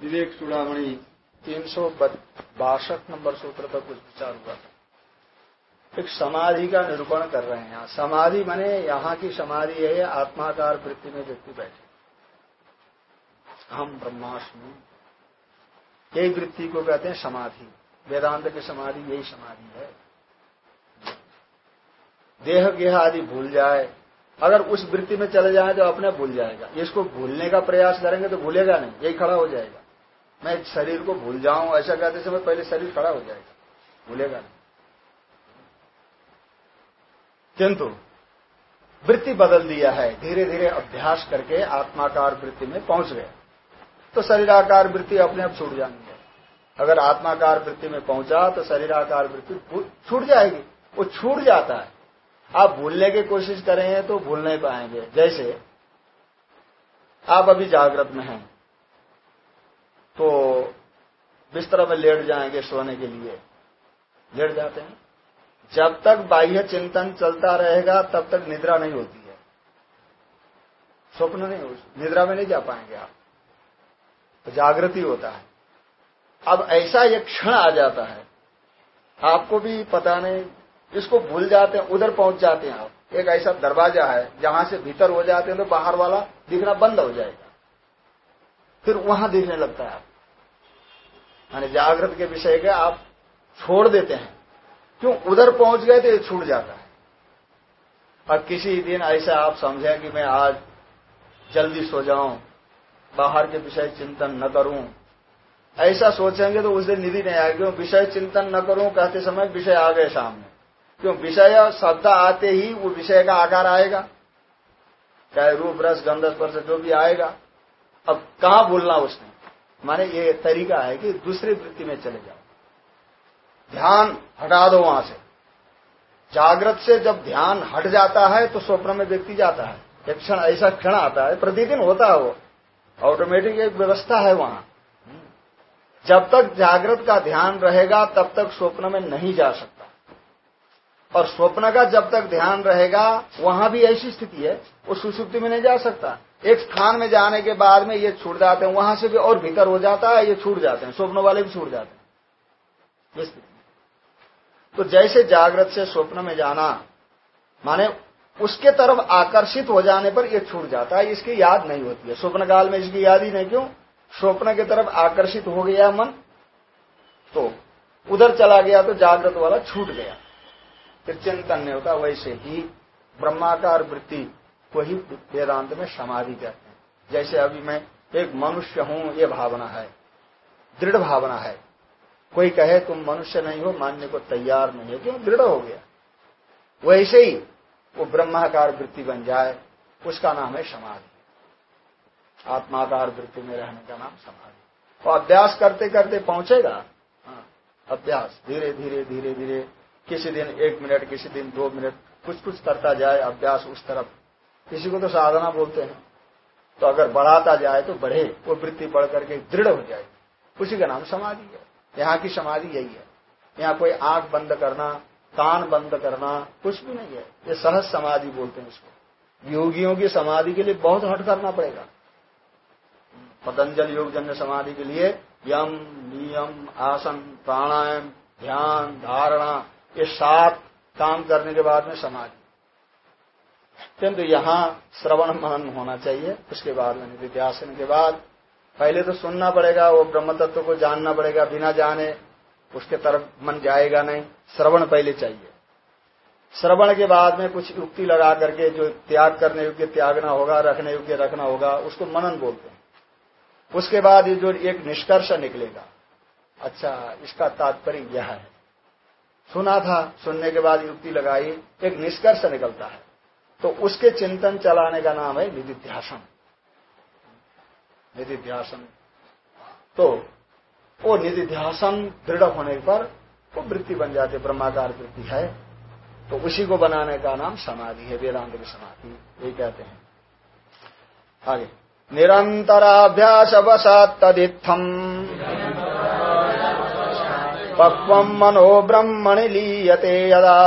विवेक चूड़ामणि तीन सौ बासठ नंबर सूत्र तक कुछ विचार हुआ था। एक समाधि का निरूपण कर रहे हैं यहाँ। समाधि माने यहाँ की समाधि है आत्माकार वृत्ति में व्यक्ति बैठे। हम ब्रह्माष्टमी यही वृत्ति को कहते हैं समाधि। वेदांत की समाधि यही समाधि है। देह गेह आदि भूल जाए। अगर उस वृत्ति में चले जाए तो अपने भूल जाएगा। इसको भूलने का प्रयास करेंगे तो भूलेगा नहीं। यही खड़ा हो जाएगा। मैं शरीर को भूल जाऊँ, ऐसा कहते समय पहले शरीर खड़ा हो जाएगा। भूलेगा नहीं। किंतु, वृत्ति बदल दिया है। धीरे धीरे अभ्यास करके आत्माकार वृत्ति में पहुँच गए। तो शरीराकार वृत्ति अपने आप छूट जाएँगे। अगर आत्माकार वृत्ति में पहुँचा तो शरीराकार वृत्ति छूट जाएगी। वो छूट जाता है। आप भूलने की कोशिश करेंगे तो भूल नहीं पाएँगे। जैसे, आप अभी जागृत में हैं। तो बिस्तर में लेट जाएँगे सोने के लिए। लेट जाते हैं। जब तक बाह्य चिंतन चलता रहेगा, तब तक निद्रा नहीं होती है। स्वप्न नहीं हो निद्रा में नहीं जा पाएँगे आप। तो जागृति होता है। अब ऐसा एक क्षण आ जाता है। आपको भी पता नहीं, इसको भूल जाते हैं, उधर पहुँच जाते हैं आप। एक ऐसा दरवाज़ा है, जहाँ से भीतर हो जाते हैं तो बाहर वाला दिखना बंद हो जाएगा। फिर वहाँ दिखने लगता है यानी जागृत के विषय के आप छोड़ देते हैं। क्यों? उधर पहुँच गए तो ये छूट जाता है। और किसी दिन ऐसा आप समझें कि मैं आज जल्दी सो जाऊँ, बाहर के विषय चिंतन न करूँ। ऐसा सोचेंगे तो उस दिन निधि नहीं आएगी। क्यों? विषय चिंतन न करूँ कहते समय विषय आ गए सामने। क्यों? विषय शब्द आते ही वो विषय का आकार आएगा। चाहे रूप, रस गंध स्पर्श जो भी आएगा। अब कहा भूलना उसने? माने ये तरीका है कि दूसरी वृत्ति में चले जाओ। ध्यान हटा दो वहाँ से। जागृत से जब ध्यान हट जाता है तो स्वप्न में व्यक्ति जाता है। एक क्षण ऐसा क्षण आता है, प्रतिदिन होता है वो। ऑटोमेटिक एक व्यवस्था है वहाँ। जब तक जागृत का ध्यान रहेगा, तब तक स्वप्न में नहीं जा सकता। और स्वप्न का जब तक ध्यान रहेगा, वहाँ भी ऐसी स्थिति है वो सुसुप्ति में नहीं जा सकता। एक स्थान में जाने के बाद में ये छूट जाते हैं, वहाँ से भी और भीतर हो जाता है, ये छूट जाते हैं, स्वप्न वाले भी छूट जाते हैं। तो जैसे जागृत से स्वप्न में जाना, माने उसके तरफ़ आकर्षित हो जाने पर यह छूट जाता है, इसकी याद नहीं होती है। स्वप्न काल में इसकी याद ही नहीं, क्यों? स्वप्न की तरफ़ आकर्षित हो गया मन तो उधर चला गया तो जागृत वाला छूट गया। फिर चिंतन नहीं होता, वैसे ही ब्रह्माकार वृत्ति को ही वेदांत में समाधि कहते हैं। जैसे अभी मैं एक मनुष्य हूँ ये भावना है। दृढ़ भावना है। कोई कहे तुम मनुष्य नहीं हो मानने को तैयार नहीं हो। क्यों? दृढ़ हो गया। वैसे ही वो ब्रह्माकार वृत्ति बन जाए उसका नाम है समाधि। आत्माकार वृत्ति में रहने का नाम समाधि। और अभ्यास करते करते पहुंचेगा। हाँ, अभ्यास। धीरे धीरे धीरे धीरे। किसी दिन एक मिनट किसी दिन दो मिनट कुछ कुछ करता जाए अभ्यास उस तरफ़ किसी को तो साधना बोलते हैं। तो अगर बढ़ाता जाए तो बढ़े, वो वृत्ति बढ़ करके दृढ़ हो जाए। उसी का नाम समाधि है। यहाँ की समाधि यही है। यहाँ कोई आँख बंद करना, कान बंद करना, कुछ भी नहीं है। ये सहज समाधि बोलते हैं इसको योगियों की समाधि के लिए बहुत हट करना पड़ेगा। पतंजल योग जन्य समाधि के लिए यम, नियम, आसन, प्राणायाम, ध्यान, धारणा, ये सात काम करने के बाद में समाधि। किंतु यहाँ श्रवण मनन होना चाहिए। उसके बाद में निधिध्यासन के बाद पहले तो सुनना पड़ेगा, वो ब्रह्म तत्व को जानना पड़ेगा, बिना जाने उसके तरफ़ मन जाएगा नहीं। श्रवण पहले चाहिए। श्रवण के बाद में कुछ युक्ति लगा करके जो त्याग करने योग्य त्यागना होगा, रखने योग्य रखना होगा, उसको मनन बोलते हैं। उसके बाद ये जो एक निष्कर्ष निकलेगा अच्छा इसका तात्पर्य यह है। सुना था, सुनने के बाद युक्ति लगाई, एक निष्कर्ष निकलता है। तो उसके चिंतन चलाने का नाम है निधिध्यासन। निधिध्यासन। तो वो निधिध्यासन दृढ़ होने पर वो वृत्ति बन जाती ब्रह्माकार वृत्ति है। तो उसी को बनाने का नाम समाधि है, वेदांत की समाधि यही कहते हैं। आगे। निरंतराभ्यास वसात तदित्थम पक्व मनो ब्रह्मणि लीयते यदा।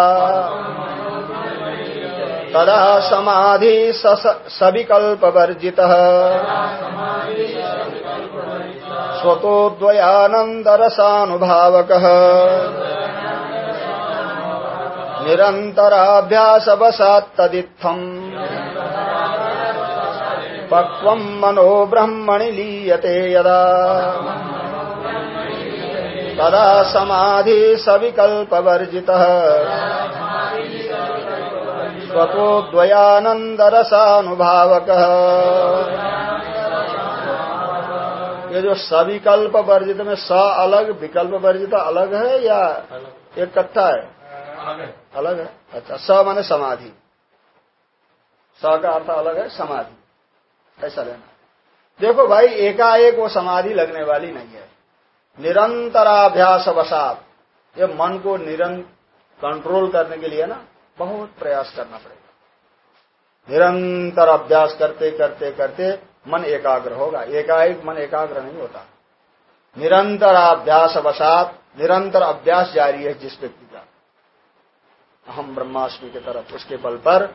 तदा समाधि सविकल्पवर्जित। स्वतोद्वयानन्दरसानुभावकः निरन्तराभ्यासवशात्तदित्थम्। पक्वम् मनो ब्रह्मणि लीयते यदा। तदा समाधि सविकल्पवर्जितः। स्वतोद्वयानन्दरसानुभावकः। ये जो सविकल्प वर्जित में स अलग विकल्प वर्जित अलग है या एक कट्टा है? अलग है। अच्छा स माने समाधि। स का अर्थ अलग है समाधि। ऐसा लेना देखो भाई एकाएक वो समाधि लगने वाली नहीं है। निरंतराभ्यास वसात ये मन को निरंतर कंट्रोल करने के लिए ना बहुत प्रयास करना पड़ेगा। निरंतर अभ्यास करते करते करते मन एकाग्र होगा। एकाएक मन एकाग्र नहीं होता। निरंतर अभ्यास अवसात निरंतर अभ्यास जारी है जिस व्यक्ति का। अहम ब्रह्माष्टमी की तरफ़, उसके बल पर,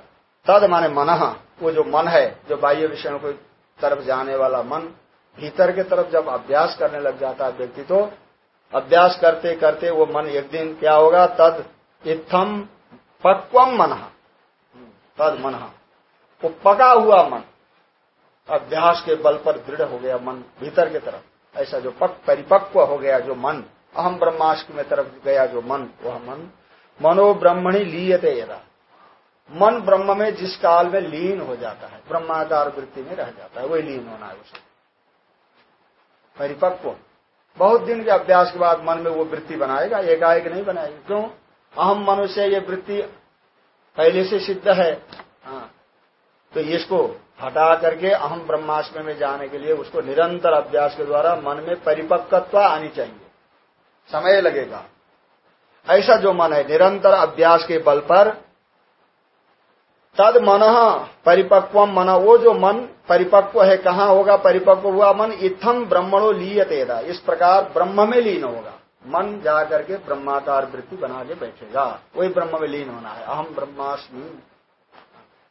तद माने मन, वो जो मन है, जो बाह्य विषयों की तरफ़ जाने वाला मन, भीतर के तरफ़ जब अभ्यास करने लग जाता है व्यक्ति तो अभ्यास करते करते वो मन एक दिन क्या होगा? तद इत्थम पक्वम मन। तद मन। वो पका हुआ मन। अभ्यास के बल पर दृढ़ हो गया मन भीतर की तरफ़। ऐसा जो पक परिपक्व हो गया जो मन अहम ब्रह्माष्ट में तरफ़ गया जो मन, वह मन मनो ब्रह्मणी लीयते यदा। मन ब्रह्म में जिस काल में लीन हो जाता है, ब्रह्माकार वृत्ति में रह जाता है, वही लीन होना है उसे। परिपक्व। बहुत दिन के अभ्यास के बाद मन में वो वृत्ति बनाएगा, एकाएक नहीं बनाएगा। क्यों? अहम मनुष्य ये वृत्ति पहले से सिद्ध है। हाँ। तो इसको हटा करके अहम ब्रह्माष्टमी में जाने के लिए उसको निरंतर अभ्यास के द्वारा मन में परिपक्वता आनी चाहिए। समय लगेगा। ऐसा जो मन है निरंतर अभ्यास के बल पर तद मन परिपक्व मन वो जो मन परिपक्व है कहाँ होगा? परिपक्व हुआ मन इथम ब्रह्मणो लीयतेदा इस प्रकार ब्रह्म में लीन होगा। मन जा करके ब्रह्माकार वृत्ति बना के बैठेगा। वही ब्रह्म में लीन होना है। अहम ब्रह्मास्मि।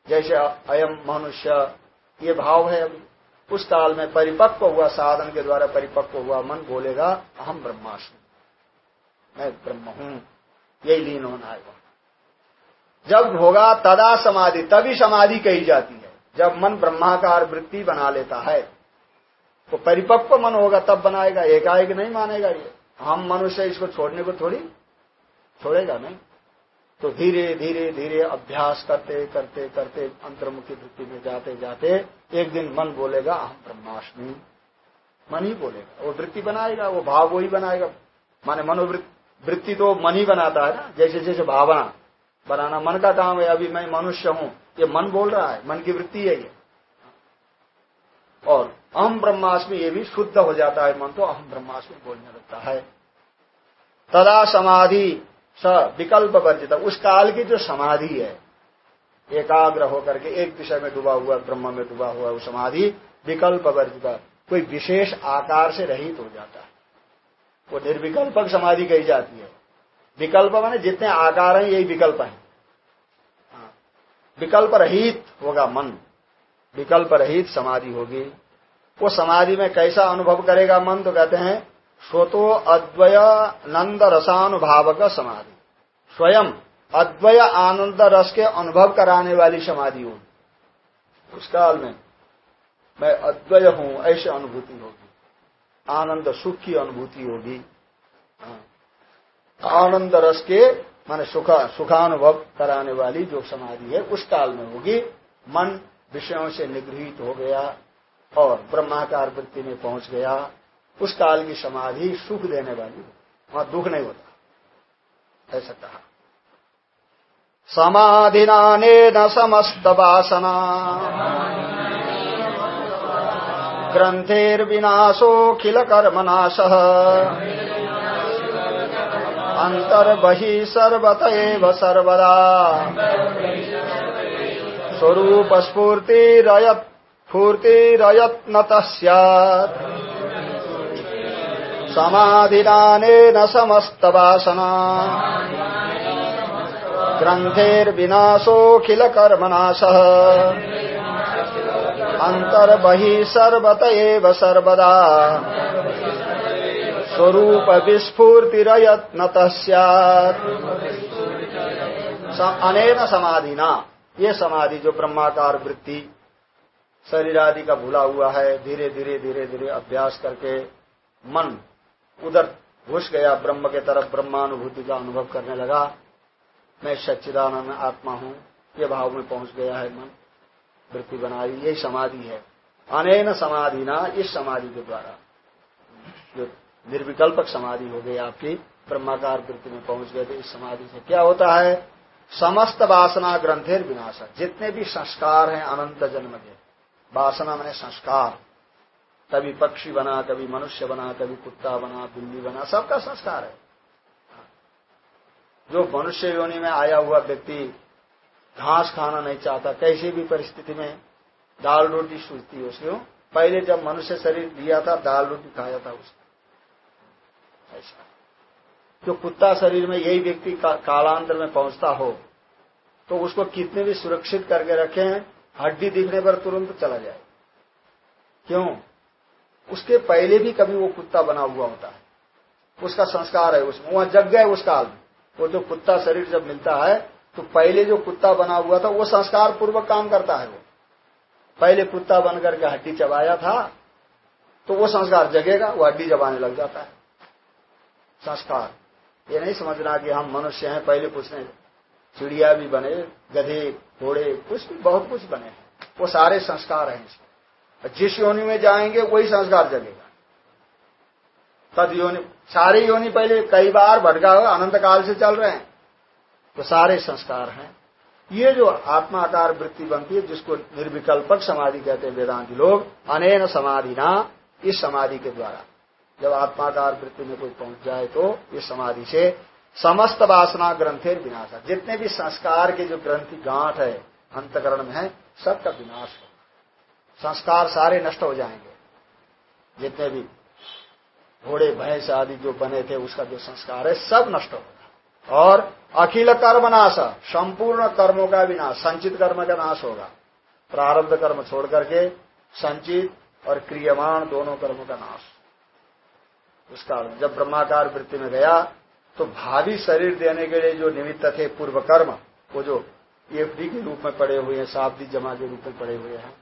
जैसे अयम मनुष्य, ये भाव है उस काल में परिपक्व हुआ, साधन के द्वारा परिपक्व हुआ, मन बोलेगा अहम ब्रह्मास्मि। मैं ब्रह्म हूँ। यही लीन होना है जब होगा तदा समाधि, तभी समाधि कही जाती है। जब मन ब्रह्माकार वृत्ति बना लेता है तो परिपक्व मन होगा, तब बनाएगा। एकाएक नहीं मानेगा ये। हम मनुष्य इसको छोड़ने को थोड़ी छोड़ेगा नहीं तो धीरे धीरे धीरे अभ्यास करते करते करते अंतर्मुखी वृत्ति में जाते जाते एक दिन मन बोलेगा हम ब्रह्माष्टमी मन ही बोलेगा। वो वृत्ति बनाएगा, वो भाव वही बनाएगा। माने मनोवृत्ति, वृत्ति तो मन ही बनाता है ना? जैसे जैसे भावना। बनाना मन का काम है, अभी मैं मनुष्य हूँ। ये मन बोल रहा है, मन की वृत्ति है ये। और अहम ब्रह्माष्टमी ये भी शुद्ध हो जाता है, मन तो अहम ब्रह्माष्टमी बोलने लगता है। तदा समाधि स विकल्प वर्जित, उस काल की जो समाधि है, एकाग्र होकर के एक विषय में डूबा हुआ, ब्रह्म में डूबा हुआ, वो समाधि विकल्प वर्जित, कोई विशेष आकार से रहित हो जाता है। वो निर्विकल्पक समाधि कही जाती है। विकल्प माने जितने आकार हैं, यही विकल्प है। हाँ। विकल्प रहित होगा मन। विकल्प रहित समाधि होगी। वो समाधि में कैसा अनुभव करेगा मन? तो कहते हैं, स्वतो अद्वय नंद रसानुभावक समाधि। स्वयं अद्वय आनंद रस के अनुभव कराने वाली समाधि होगी उस काल में मैं अद्वय हूँ, ऐसी अनुभूति होगी। आनंद सुख की अनुभूति होगी। हाँ। आनंद रस के माने सुख सुखानुभव कराने वाली जो समाधि है, उस काल में होगी। मन विषयों से निगृहित हो गया और ब्रह्माकार वृत्ति में पहुँच गया, उस काल की समाधि सुख देने वाली वहाँ दुख नहीं होता। ऐसा कहा। समाधिनाने न समस्त वासना ग्रंथेर्विनाशोखिल कर्मनाश। अंतर्बहि सर्वत सर्वदा। स्वरूप स्फूर्तिरयत् स्फूर्तिरयत्नत स्यात् समाधिदानेन समस्तवासना। ग्रन्थेर्विनाशोऽखिलकर्मनाशः। अन्तर्बहिः सर्वत एव सर्वदा। स्वरूप विस्फूर्तिरयत्नत अनेन समाधिना। ये समाधि जो ब्रह्माकार वृत्ति शरीर आदि का भूला हुआ है, धीरे धीरे धीरे धीरे अभ्यास करके मन उधर घुस गया, ब्रह्म के तरफ़ ब्रह्मानुभूति का अनुभव करने लगा। मैं सच्चिदानंद आत्मा हूँ, ये भाव में पहुँच गया है मन। वृत्ति बनाई, यही समाधि है। अनेन समाधि ना इस समाधि के द्वारा। जो निर्विकल्पक समाधि हो गई आपकी, ब्रह्माकार वृत्ति में पहुँच गए थे इस समाधि से क्या होता है? समस्त वासना ग्रंथेर विनाश जितने भी संस्कार हैं अनंत जन्म के, वासना मैंने संस्कार। कभी पक्षी बना, कभी मनुष्य बना, कभी कुत्ता बना, बिल्ली बना, सबका संस्कार है। जो मनुष्य योनि में आया हुआ व्यक्ति घास खाना नहीं चाहता, कैसी भी परिस्थिति में दाल रोटी सूझती है उसको, पहले जब मनुष्य शरीर लिया था, दाल रोटी खाया था उसने। ऐसा। जो कुत्ता शरीर में यही व्यक्ति का, कालांतर में पहुँचता हो तो उसको कितने भी सुरक्षित करके रखे हड्डी दिखने पर तुरंत चला जाए। क्यों? उसके पहले भी कभी वो कुत्ता बना हुआ होता है। उसका संस्कार है उसमें। वहाँ जग गए उस काल में वो जो कुत्ता शरीर जब मिलता है तो पहले जो कुत्ता बना हुआ था वो संस्कार पूर्वक काम करता है वो। पहले कुत्ता बन करके हड्डी चबाया था तो वो संस्कार जगेगा वो हड्डी जबाने लग जाता है। संस्कार। ये नहीं समझना कि हम मनुष्य हैं, पहले कुछ नहीं। चिड़िया भी बने, गधे, घोड़े, कुछ भी, बहुत कुछ बने। वो सारे संस्कार हैं इसमें। जिस योनि में जाएँगे, वही संस्कार जगेगा। तद योनि, सारे योनि पहले कई बार भटका हुआ, अनंत काल से चल रहे हैं। तो सारे संस्कार हैं। ये जो आत्माकार वृत्ति बनती है, जिसको निर्विकल्पक समाधि कहते हैं वेदांति लोग, अनेन समाधि ना इस समाधि के द्वारा। जब आत्माकार वृत्ति में कोई पहुँच जाए तो इस समाधि से समस्त वासना ग्रंथेर विनाश है। जितने भी संस्कार के जो ग्रंथि गांठ है, अंतकरण में है, सबका विनाश हो। संस्कार सारे नष्ट हो जाएँगे। जितने भी घोड़े, भैंस आदि जो बने थे, उसका जो संस्कार है, सब नष्ट होगा और अखिल कर्म नाश, संपूर्ण कर्मों का विनाश, संचित कर्म का नाश होगा। प्रारब्ध कर्म छोड़ करके संचित और क्रियमाण दोनों कर्मों का नाश। उसका जब ब्रह्माकार वृत्ति में गया तो भावी शरीर देने के लिए जो निमित्त थे पूर्व कर्म वो जो एफडी के रूप में पड़े हुए हैं शाब्दी जमा के रूप में पड़े हुए हैं,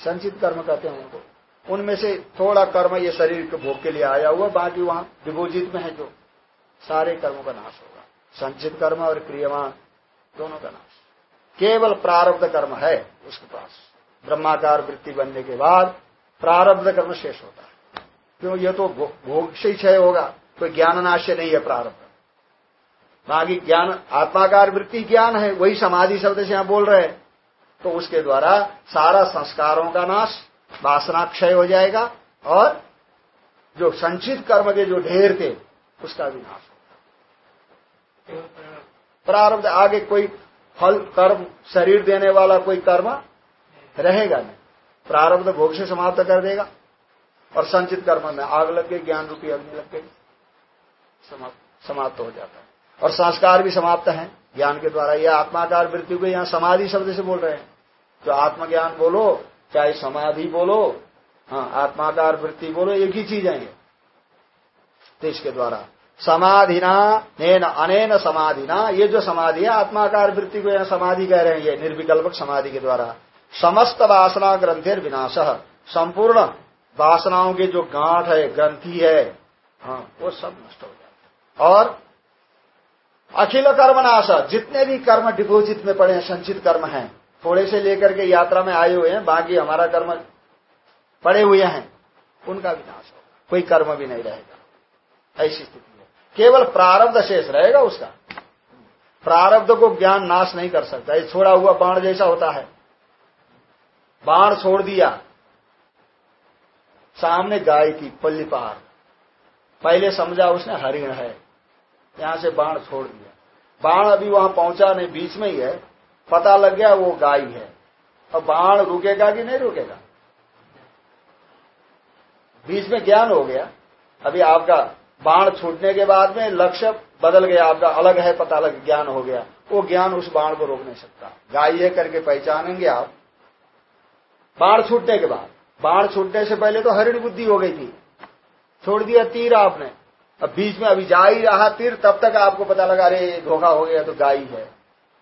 संचित कर्म कहते हैं उनको। उनमें से थोड़ा कर्म ये शरीर के भोग के लिए आया हुआ, बाकी वहाँ विभोजित में है जो सारे कर्मों का नाश होगा। संचित कर्म और क्रियमान दोनों का नाश। केवल प्रारब्ध कर्म है उसके पास। ब्रह्माकार वृत्ति बनने के बाद प्रारब्ध कर्म शेष होता है। क्यों? ये तो भोग से ही क्षय होगा, कोई ज्ञान नाश्य नहीं है प्रारंभ बाकी ज्ञान, आत्माकार वृत्ति ज्ञान है, वही समाधि शब्द से यहाँ बोल रहे हैं। तो उसके द्वारा सारा संस्कारों का नाश वासना क्षय हो जाएगा, और जो संचित कर्म के जो ढेर थे, उसका भी नाश होगा। प्रारब्ध आगे कोई फल, कर्म, शरीर देने वाला कोई कर्म रहेगा नहीं। प्रारब्ध भोग से समाप्त कर देगा। और संचित कर्म में आग लग गई, ज्ञान रूपी अग्नि लग गई, समाप्त हो जाता है। और संस्कार भी समाप्त है। ज्ञान के द्वारा यह आत्माकार वृत्ति को यहाँ समाधि शब्द से बोल रहे हैं। जो आत्मज्ञान बोलो, चाहे समाधि बोलो हाँ आत्माकार वृत्ति बोलो, एक ही चीज़ है तो इसके द्वारा समाधिना, नैन, अनेन समाधिना, ये जो समाधि है, आत्माकार वृत्ति को यहाँ समाधि कह रहे हैं ये, निर्विकल्पक समाधि के द्वारा। समस्त वासना ग्रंथेर विनाश। संपूर्ण वासनाओं के जो गांठ है, ग्रंथि है हाँ वो सब नष्ट हो जाता और अखिल कर्म नाश, जितने भी कर्म डिपोजिट में पड़े हैं, संचित कर्म हैं, थोड़े से लेकर के यात्रा में आए हुए हैं, बाकी हमारा कर्म पड़े हुए हैं, उनका विनाश होगा। कोई कर्म भी नहीं रहेगा। ऐसी स्थिति है। केवल प्रारब्ध शेष रहेगा उसका। प्रारब्ध को ज्ञान नाश नहीं कर सकता। ये छोड़ा हुआ बाण जैसा होता है। बाण छोड़ दिया सामने गाय थी पल्ली पहाड़। पहले समझा उसने हरिण है। यहाँ से बाण छोड़ दिया। बाण अभी वहाँ पहुँचा नहीं, बीच में ही है। पता लग गया वो गाय है। अब बाण रुकेगा कि नहीं रुकेगा? बीच में ज्ञान हो गया। अभी आपका बाण छूटने के बाद में लक्ष्य बदल गया, आपका अलग है, पता लग ज्ञान हो गया। वो ज्ञान उस बाण को रोक नहीं सकता। गाय करके पहचानेंगे आप। बाण छूटने के बाद। बाण छूटने से पहले तो हरिण बुद्धि हो गई थी। छोड़ दिया तीर आपने। अब बीच में अभी जा ही रहा तीर तब तक आपको पता लगा अरे धोखा हो गया तो गाय है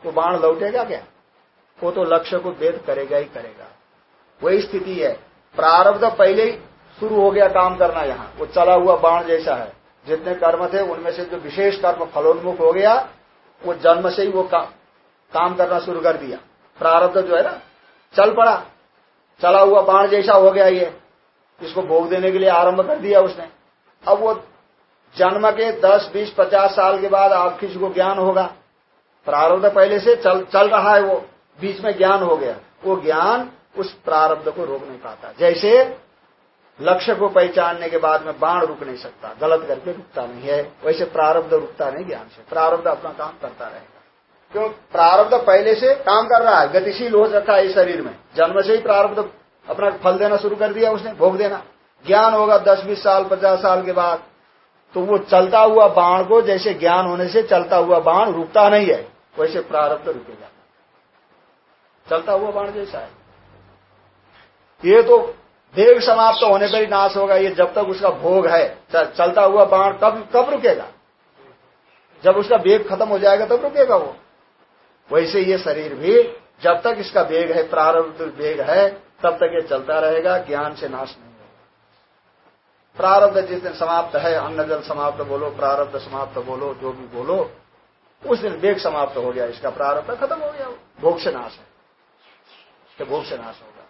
तो बाण लौटेगा क्या? वो तो लक्ष्य को भेद करेगा ही करेगा। वही स्थिति है। प्रारब्ध पहले ही शुरू हो गया काम करना यहाँ। वो चला हुआ बाण जैसा है। जितने कर्म थे उनमें से जो विशेष कर्म फलोन्मुख हो गया वो जन्म से ही वो का, काम करना शुरू कर दिया। प्रारब्ध जो है ना चल पड़ा। चला हुआ बाण जैसा हो गया ये। इसको भोग देने के लिए आरंभ कर दिया उसने। अब वो जन्म के 10, 20, 50 साल के बाद आप किसी को ज्ञान होगा। प्रारब्ध पहले से चल चल रहा है वो। बीच में ज्ञान हो गया। वो ज्ञान उस प्रारब्ध को रोक नहीं पाता। जैसे लक्ष्य को पहचानने के बाद में बाण रुक नहीं सकता। गलत करके रुकता नहीं है। वैसे प्रारब्ध रुकता नहीं ज्ञान से। प्रारब्ध अपना काम करता रहेगा क्यों प्रारब्ध पहले से काम कर रहा है, गतिशील हो रखा है इस शरीर में। जन्म से ही प्रारब्ध अपना फल देना शुरू कर दिया उसने, भोग देना। ज्ञान होगा दस, बीस साल, पचास साल के बाद। तो वो चलता हुआ बाण को जैसे ज्ञान होने से चलता हुआ बाण रुकता नहीं है, वैसे प्रारब्ध रुकेगा। चलता हुआ बाण जैसा है। ये तो वेग समाप्त होने पर ही नाश होगा, ये जब तक उसका भोग है। चलता हुआ बाण कब कब रुकेगा? जब उसका वेग खत्म हो जाएगा, तब रुकेगा वो। वैसे ये शरीर भी जब तक इसका वेग है, प्रारब्ध वेग है, तब तक ये चलता रहेगा, ज्ञान से नाश नहीं होगा। प्रारब्ध जिस दिन समाप्त है, अन्न जल समाप्त बोलो, प्रारब्ध समाप्त बोलो, जो भी बोलो, उस दिन वेग समाप्त हो गया, इसका प्रारब्ध खत्म हो गया, भोग से नाश है। भोग से नाश होगा।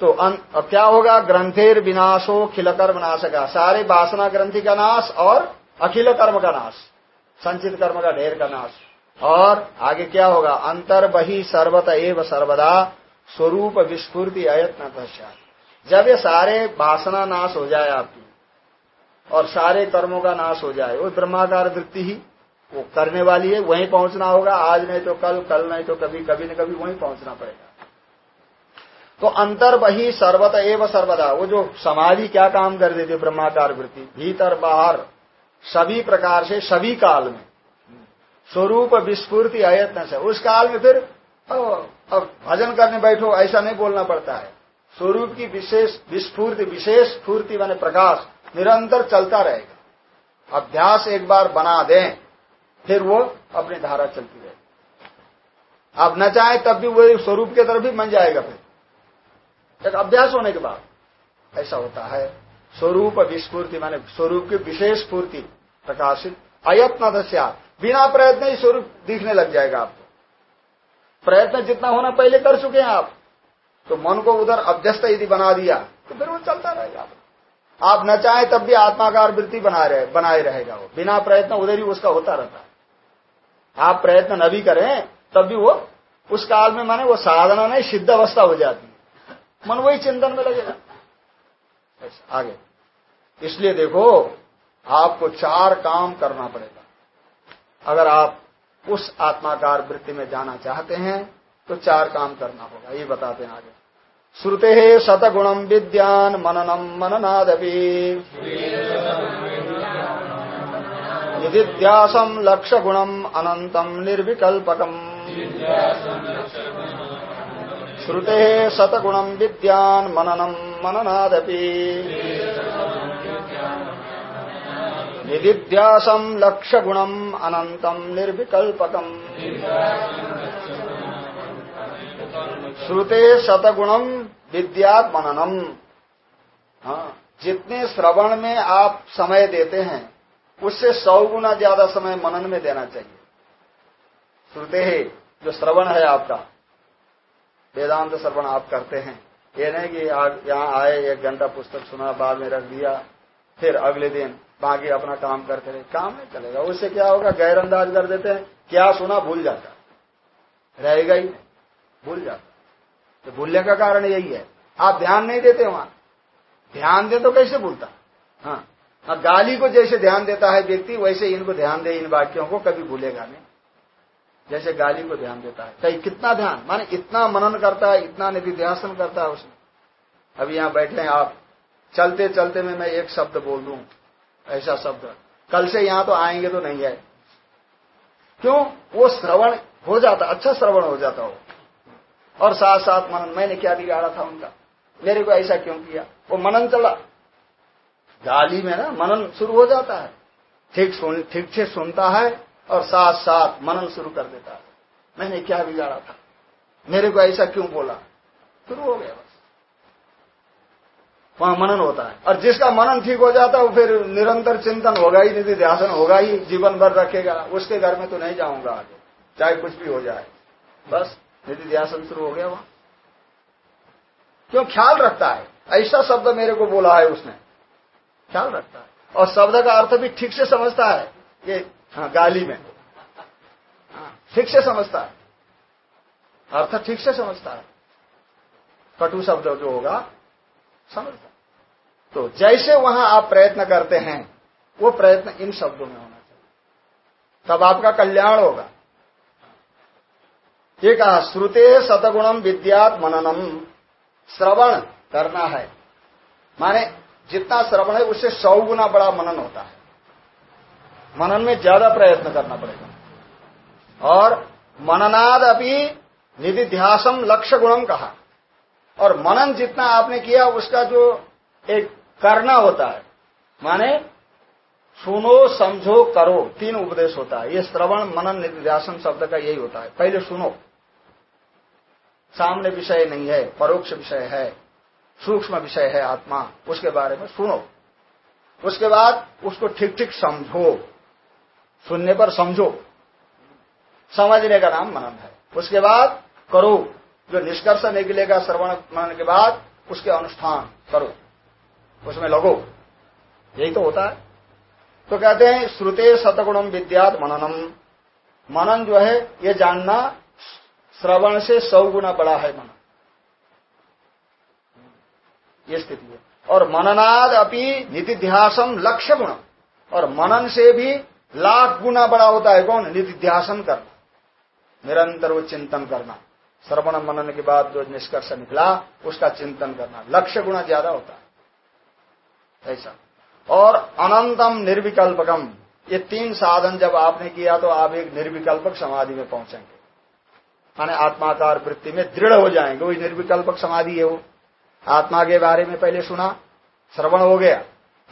तो अब क्या होगा? ग्रंथेर विनाशो खिल कर्म नाश का सारे वासना ग्रंथि का नाश और अखिल कर्म का नाश। संचित कर्म का ढेर का नाश। और आगे क्या होगा? अंतर बही सर्वत एव सर्वदा, स्वरूप विस्फूर्ति अयत्न पश्चात जब ये सारे वासना नाश हो जाए आपकी, और सारे कर्मों का नाश हो जाए, वो ब्रह्माकार वृत्ति ही, वो करने वाली है, वहीं पहुँचना होगा। आज नहीं तो कल कल नहीं तो कभी कभी न कभी वहीं पहुँचना पड़ेगा। तो अंतर बही सर्वत एव सर्वदा, वो जो समाधि क्या काम कर देती है ब्रह्माकार वृत्ति? भीतर, बाहर, सभी प्रकार से, सभी काल में। स्वरूप विस्फूर्ति अयत्न से। उस काल में फिर अब भजन करने बैठो, ऐसा नहीं बोलना पड़ता है। स्वरूप की विशेष विस्फूर्ति, विशेष स्फूर्ति माने प्रकाश, निरंतर चलता रहेगा। अभ्यास एक बार बना दें, फिर वो अपनी धारा चलती रहेगी। आप न चाहे तब भी वही स्वरूप के तरफ़ ही मन जाएगा फिर। एक अभ्यास होने के बाद ऐसा होता है। स्वरूप विस्फूर्ति माने स्वरूप की विशेष स्फूर्ति प्रकाशित अयत्न दस्या बिना प्रयत्न ही स्वरूप दिखने लग जाएगा आपको। प्रयत्न जितना होना पहले कर चुके हैं आप तो मन को उधर अभ्यस्त यदि बना दिया तो फिर वो चलता रहेगा। आप न चाहे तब भी आत्माकार वृत्ति बना रहे, बनाए रहेगा वो। बिना प्रयत्न उधर ही उसका होता रहता है। आप प्रयत्न न भी करें, तब भी वो, उस काल में माने वो साधना नहीं, सिद्ध अवस्था हो जाती है। मन वही चिंतन में लगेगा। आगे। इसलिए देखो, आपको चार काम करना पड़ेगा। अगर आप उस आत्माकार वृत्ति में जाना चाहते हैं तो चार काम करना होगा, ये बताते हैं आगे। श्रुते शतगुणम विद्यान मननम मननादपि। निधिध्यासम लक्ष्य गुणम अनंतम निर्विकल्पकम। श्रुते शतगुणम विद्यान मननम मननादपि। निदिध्यासम लक्ष्य गुणम अनंतम निर्विकल्पकम। श्रुते शतगुणम विद्या मननम हाँ जितने श्रवण में आप समय देते हैं, उससे सौ गुना ज़्यादा समय मनन में देना चाहिए। श्रुते जो श्रवण है आपका, वेदांत श्रवण आप करते हैं। ये नहीं कि आप यहाँ आए, एक घंटा पुस्तक सुना, बाद में रख दिया, फिर अगले दिन बाकी अपना काम करते रहे। काम नहीं चलेगा। उससे क्या होगा? गैर अंदाज कर देते हैं। क्या सुना? भूल जाता। रहेगा ही भूल जाता। तो भूलने का कारण यही है। आप ध्यान नहीं देते वहाँ। ध्यान दे तो कैसे भूलता? हाँ। हाँ गाली को जैसे ध्यान देता है व्यक्ति, वैसे इनको ध्यान दे। इन वाक्यों को कभी भूलेगा नहीं। जैसे गाली को ध्यान देता है। कहीं कितना ध्यान? माने इतना मनन करता है, इतना निधिध्यासन करता है उसमें। अभी यहाँ बैठे हैं आप। चलते चलते में मैं एक शब्द बोल दू। ऐसा शब्द। कल से यहाँ तो आएँगे तो नहीं आए। क्यों? वो श्रवण हो जाता अच्छा श्रवण हो जाता हो। और साथ साथ मनन, मैंने क्या बिगाड़ा था उनका? मेरे को ऐसा क्यों किया? वो मनन चला। गाली में ना मनन शुरू हो जाता है। ठीक सुन, ठीक से सुनता है और साथ साथ मनन शुरू कर देता है। मैंने क्या बिगाड़ा था? मेरे को ऐसा क्यों बोला? शुरू हो गया। वहाँ मनन होता है। और जिसका मनन ठीक हो जाता है वो फिर निरंतर चिंतन होगा ही निधि ध्यान होगा ही जीवन भर रखेगा। उसके घर में तो नहीं जाऊँगा आगे। चाहे कुछ भी हो जाए। बस निधि ध्यान शुरू हो गया वहाँ। क्यों? ख्याल रखता है। ऐसा शब्द मेरे को बोला है उसने। ख्याल रखता है। और शब्द का अर्थ भी ठीक से समझता है। ये हाँ, गाली में। हाँ, ठीक से समझता है। अर्थ ठीक से समझता है। कटु शब्द जो होगा समझता तो जैसे वहाँ आप प्रयत्न करते हैं, वो प्रयत्न इन शब्दों में होना चाहिए। तब आपका कल्याण होगा। ये कहा, श्रुते सतगुणम विद्यात मननम। श्रवण करना है। माने जितना श्रवण है, उससे सौ गुना बड़ा मनन होता है। मनन में ज़्यादा प्रयत्न करना पड़ेगा। और मननाद अभी निधिध्यासम लक्ष्य गुणम कहा। और मनन जितना आपने किया, उसका जो एक करना होता है। माने, सुनो, समझो, करो, तीन उपदेश होता है। ये श्रवण, मनन निधिध्यासन शब्द का यही होता है। पहले सुनो। सामने विषय नहीं है, परोक्ष विषय है, सूक्ष्म विषय है आत्मा, उसके बारे में सुनो। उसके बाद उसको ठीक ठीक समझो। सुनने पर समझो। समझने का नाम मनन है। उसके बाद करो। जो निष्कर्ष निकलेगा श्रवण, मनन के बाद, उसके अनुष्ठान करो। उसमें लगो। यही तो होता है। तो कहते हैं, श्रुते शतगुणम विद्यात मननम। मनन जो है, ये जानना श्रवण से सौ गुना बड़ा है मनन। ये स्थिति है। और मननाद अपनी निधिध्यासम लक्ष्य गुण और मनन से भी लाख गुना बड़ा होता है कौन? निधिध्यासन करना। निरंतर वो चिंतन करना। श्रवण मनन के बाद जो निष्कर्ष निकला, उसका चिंतन करना। लक्ष्य गुना ज़्यादा होता है। ऐसा। और अनंतम निर्विकल्पकम, ये तीन साधन जब आपने किया तो आप एक निर्विकल्पक समाधि में पहुँचेंगे। माने आत्माकार वृत्ति में दृढ़ हो जाएँगे, वही निर्विकल्पक समाधि है वो। आत्मा के बारे में पहले सुना, श्रवण हो गया।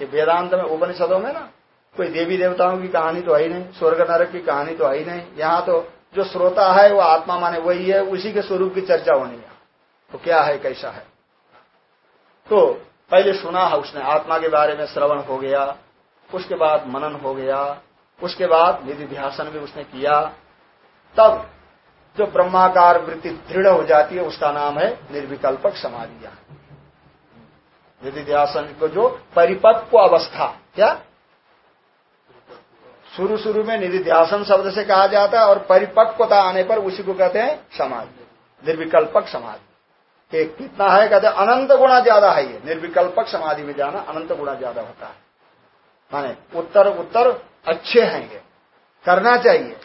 ये वेदांत में, उपनिषदों में ना, कोई देवी देवताओं की कहानी तो है ही नहीं, स्वर्ग नरक की कहानी तो है ही नहीं। यहाँ तो जो श्रोता है वो आत्मा माने वही है, उसी के स्वरूप की चर्चा होनी है। तो क्या है, कैसा है? तो पहले सुना है उसने, आत्मा के बारे में श्रवण हो गया, उसके बाद मनन हो गया, उसके बाद निधि ध्यासन भी उसने किया। तब जो ब्रह्माकार वृत्ति दृढ़ हो जाती है, उसका नाम है निर्विकल्पक समाधि निधि ध्यासन को जो परिपक्व अवस्था, क्या? शुरू शुरू में निधिध्यासन शब्द से कहा जाता है और परिपक्वता आने पर उसी को कहते हैं समाधि, निर्विकल्पक समाधि। एक कितना है, कहते अनंत गुणा ज़्यादा है ये। निर्विकल्पक समाधि में जाना अनंत गुणा ज़्यादा होता है। माने उत्तर उत्तर अच्छे हैं ये। करना चाहिए।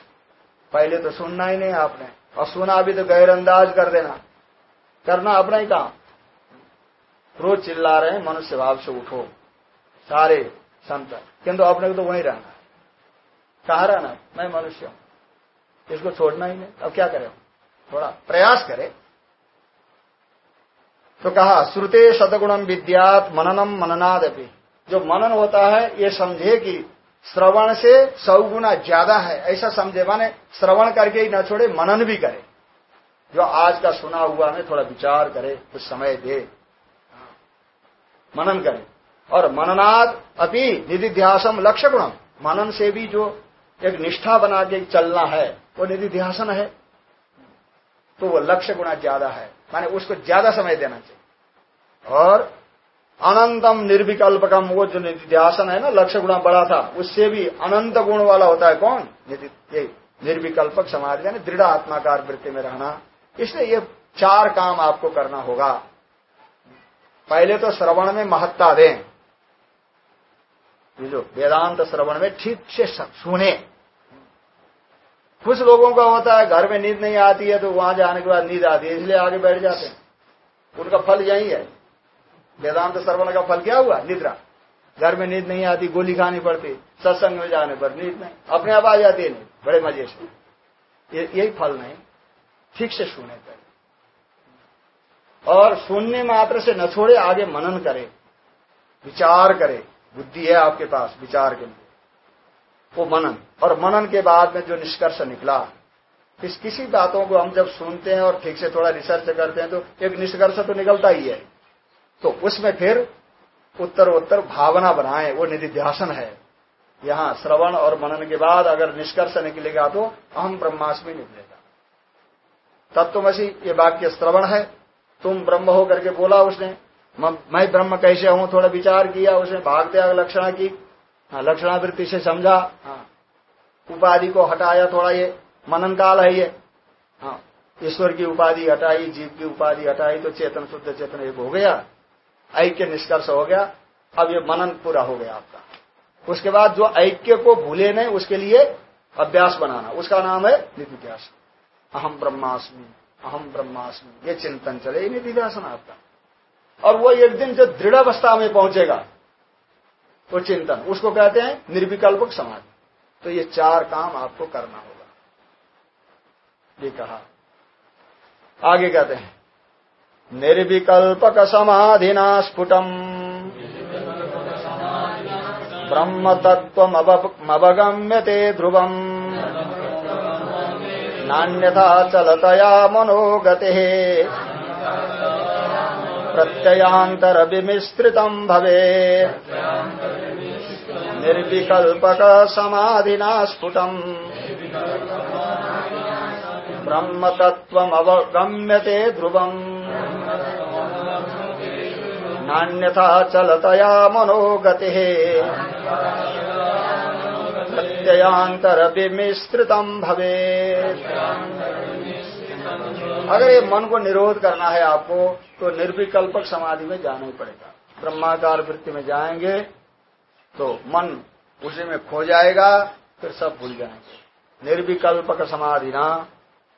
पहले तो सुनना ही नहीं आपने। और सुना भी तो गैरअंदाज कर देना। करना अपना ही काम। रोज चिल्ला रहे हैं, मनुष्य भाव से उठो। सारे संत। किंतु अपने को तो वहीं रहना कहा रहना मैं मनुष्य हूँ। इसको छोड़ना ही नहीं। अब क्या करें? थोड़ा प्रयास करें। तो कहा, श्रुते सदगुणम विद्यात मननम मननाद अपनी जो मनन होता है, ये समझे कि श्रवण से सौ गुना ज़्यादा है। ऐसा समझे, माने श्रवण करके ही न छोड़े, मनन भी करे। जो आज का सुना हुआ में थोड़ा विचार करे, कुछ समय दे। मनन करे। और मननाद अपनी निधिध्यासम लक्ष्य गुणम मनन से भी जो एक निष्ठा बना के चलना है, वो निधिध्यासन है। तो वो लक्ष्य गुणा ज़्यादा है। माने उसको ज़्यादा समय देना चाहिए। और अनंतम निर्विकल्पकम, वो जो निधिध्यासन है ना लक्ष्य गुणा बड़ा था, उससे भी अनंत गुण वाला होता है कौन? ये निर्विकल्पक समाधि, यानी दृढ़ आत्माकार वृत्ति में रहना। इसलिए ये चार काम आपको करना होगा। पहले तो श्रवण में महत्ता दें। जो वेदांत श्रवण में ठीक से सुने। कुछ लोगों का होता है, घर में नींद नहीं आती है तो वहाँ जाने के बाद नींद आती है, इसलिए आगे बैठ जाते हैं। उनका फल यही है। वेदांत श्रवण का फल क्या हुआ? निद्रा। घर में नींद नहीं आती, गोली खानी पड़ती, सत्संग में जाने पर नींद नहीं, अपने आप आ जाती है नींद, बड़े मज़े से। यही फल नहीं, ठीक से सुने पहले और सुनने मात्र से न छोड़े, आगे मनन करे, विचार करे। बुद्धि है आपके पास, विचार के लिए। वो मनन। और मनन के बाद में जो निष्कर्ष निकला किस किसी बातों को हम जब सुनते हैं और ठीक से थोड़ा रिसर्च करते हैं तो एक निष्कर्ष तो निकलता ही है। तो उसमें फिर उत्तर उत्तर भावना बनाए, वो निधिध्यासन है। यहाँ श्रवण और मनन के बाद अगर निष्कर्ष निकलेगा तो अहम ब्रह्मास्मि निकलेगा। तत्वमसी ये वाक्य श्रवण है। तुम ब्रह्म हो करके बोला उसने, मैं ब्रह्म कैसे हूँ? थोड़ा विचार किया उसने भाग त्याग लक्षणा की। हाँ, लक्षणावृत्ति से समझा। हाँ, उपाधि को हटाया थोड़ा ये मनन काल है ये। हाँ। ईश्वर की उपाधि हटाई जीव की उपाधि हटाई तो चेतन शुद्ध चेतन एक हो गया। ऐक्य निष्कर्ष हो गया। अब ये मनन पूरा हो गया आपका। उसके बाद जो ऐक्य को भूले नहीं उसके लिए अभ्यास बनाना। उसका नाम है निधिध्यास अहम ब्रह्मास्मि अहम ब्रह्मास्मि। ये चिंतन चले निधिध्यासन आपका। और वो एक दिन जो दृढ़ अवस्था में पहुंचेगा वो चिंतन। उसको कहते हैं निर्विकल्पक समाधि। तो ये चार काम आपको करना होगा। ये कहा। आगे कहते हैं, निर्विकल्पक समाधिना स्फुटम ब्रह्म तत्वमवगम्यते ध्रुवम। नान्यथा चलतया मनोगते। प्रत्ययांतर विमिश्रितम भवे निर्विकल्पक समाधिना ब्रह्म तत्वमवगम्यते ध्रुवम्। नान्यथा चलतया मनोगतिः। प्रत्ययांतर विमिश्रितम भवे अगर ये मन को निरोध करना है आपको तो निर्विकल्पक समाधि में जाना ही पड़ेगा। ब्रह्माकार वृत्ति में जाएँगे तो मन उसी में खो जाएगा, फिर सब भूल जाएँगे। निर्विकल्पक समाधि ना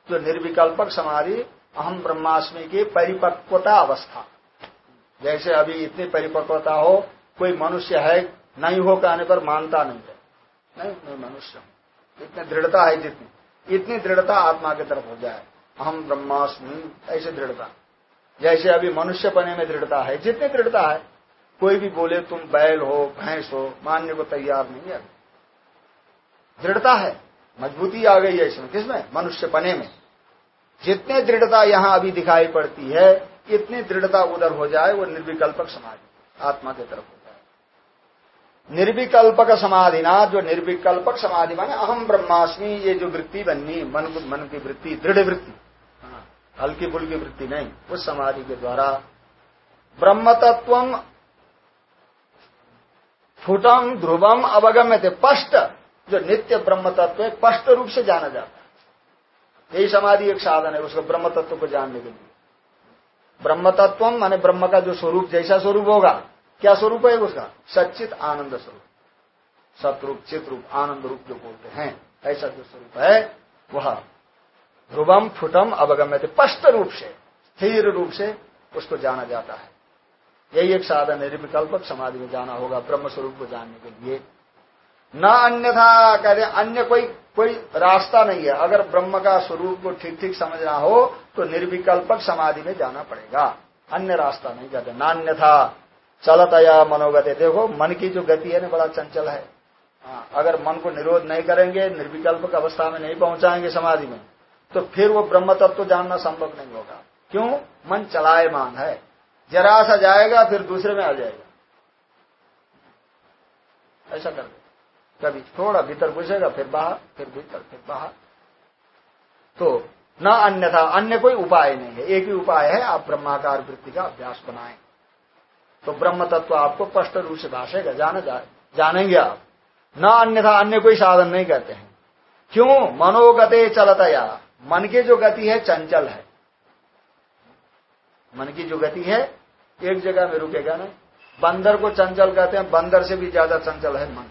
जो निर्विकल्पक समाधि अहम ब्रह्माष्टमी की परिपक्वता अवस्था। जैसे अभी इतनी परिपक्वता हो, कोई मनुष्य है, नहीं हो कहने पर मानता नहीं है। नहीं मैं मनुष्य हूँ इतनी दृढ़ता है जितनी। इतनी दृढ़ता आत्मा की तरफ़ हो जाए। अहम ब्रह्मास्मि, ऐसे दृढ़ता। जैसे अभी मनुष्य बने में दृढ़ता है, जितनी दृढ़ता है, कोई भी बोले, तुम बैल हो, भैंस हो, मानने को तैयार नहीं है। दृढ़ता है, मजबूती आ गई है इसमें, किसमें? मनुष्य पने में। जितने दृढ़ता यहाँ अभी दिखाई पड़ती है, इतनी दृढ़ता उधर हो जाए, वो निर्विकल्पक समाधि, आत्मा की तरफ़ हो जाए। निर्विकल्पक समाधि ना, जो निर्विकल्पक समाधि माने अहम ब्रह्मास्मि, ये जो वृत्ति बननी, मन मन की वृत्ति, दृढ़ वृत्ति। हल्की फुल्की वृत्ति नहीं उस समाधि के द्वारा ब्रह्म तत्व फुटम ध्रुवम अवगम्य थे स्पष्ट, जो नित्य ब्रह्म तत्व है, स्पष्ट रूप से जाना जाता है। यही समाधि एक साधन है, उसको ब्रह्म तत्व को जानने के लिए। ब्रह्म तत्व माने ब्रह्म का जो स्वरूप, जैसा स्वरूप होगा, क्या स्वरूप है उसका? सचित आनंद स्वरूप। सतरूप चित रूप आनंद रूप जो बोलते हैं, ऐसा जो स्वरूप है, वह ध्रुवम फुटम अवगम्य थे स्पष्ट रूप से स्थिर रूप से उसको जाना जाता है। यही एक साधन है निर्विकल्पक समाधि में जाना होगा ब्रह्म स्वरूप को जानने के लिए। न अन्यथा कहते अन्य कोई कोई रास्ता नहीं है। अगर ब्रह्म का स्वरूप को ठीक ठीक समझना हो तो निर्विकल्पक समाधि में जाना पड़ेगा। अन्य रास्ता नहीं कहते नान्यथा चलतया मनोगति। देखो मन की जो गति है ना बड़ा चंचल है। हाँ, अगर मन को निरोध नहीं करेंगे निर्विकल्पक अवस्था में नहीं पहुंचाएँगे समाधि में तो फिर वो ब्रह्म तत्व तो जानना संभव नहीं होगा। क्यों? मन चलायमान है। जरा सा जाएगा फिर दूसरे में आ जाएगा। ऐसा कर कभी थोड़ा भीतर घुसेगा फिर बाहर फिर भीतर फिर बाहर। तो न अन्यथा अन्य कोई उपाय नहीं है। एक ही उपाय है आप ब्रह्माकार वृत्ति का अभ्यास बनाएँ। तो ब्रह्म तत्व आपको स्पष्ट रूप से भाषेगा। जाने जा, जानेंगे आप। न अन्यथा अन्य कोई साधन नहीं करते हैं। क्यों? मनोगते चलतया। मन की जो गति है, चंचल है। मन की जो गति है, एक जगह में रुकेगा ना बंदर को चंचल कहते हैं, बंदर से भी ज़्यादा चंचल है मन।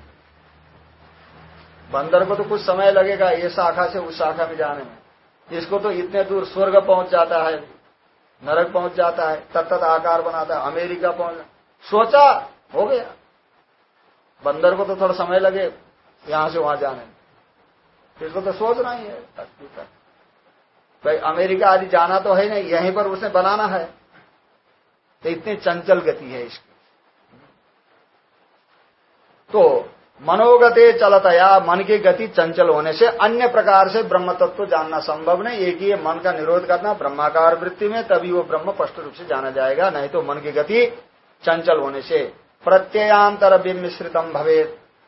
बंदर को तो कुछ समय लगेगा, ये शाखा से उस शाखा में जाने में। इसको तो इतने दूर स्वर्ग पहुँच जाता है, नरक पहुँच जाता है तत्त आकार बनाता है, अमेरिका पहुँच सोचा, हो गया। बंदर को तो थोड़ा समय लगे, यहाँ से वहाँ जाने में। इसको तो सोचना ही है तक भाई, अमेरिका आदि जाना तो है नहीं, यहीं पर उसने बनाना है। तो इतनी चंचल गति है इसकी। तो मनोगते चलतया, मन की गति चंचल होने से अन्य प्रकार से ब्रह्म तत्व जानना संभव नहीं। एक ही मन का निरोध करना, ब्रह्माकार वृत्ति में तभी वो ब्रह्म स्पष्ट रूप से जाना जाएगा, नहीं तो मन की गति चंचल होने से। प्रत्ययांतर मिश्रितम भवे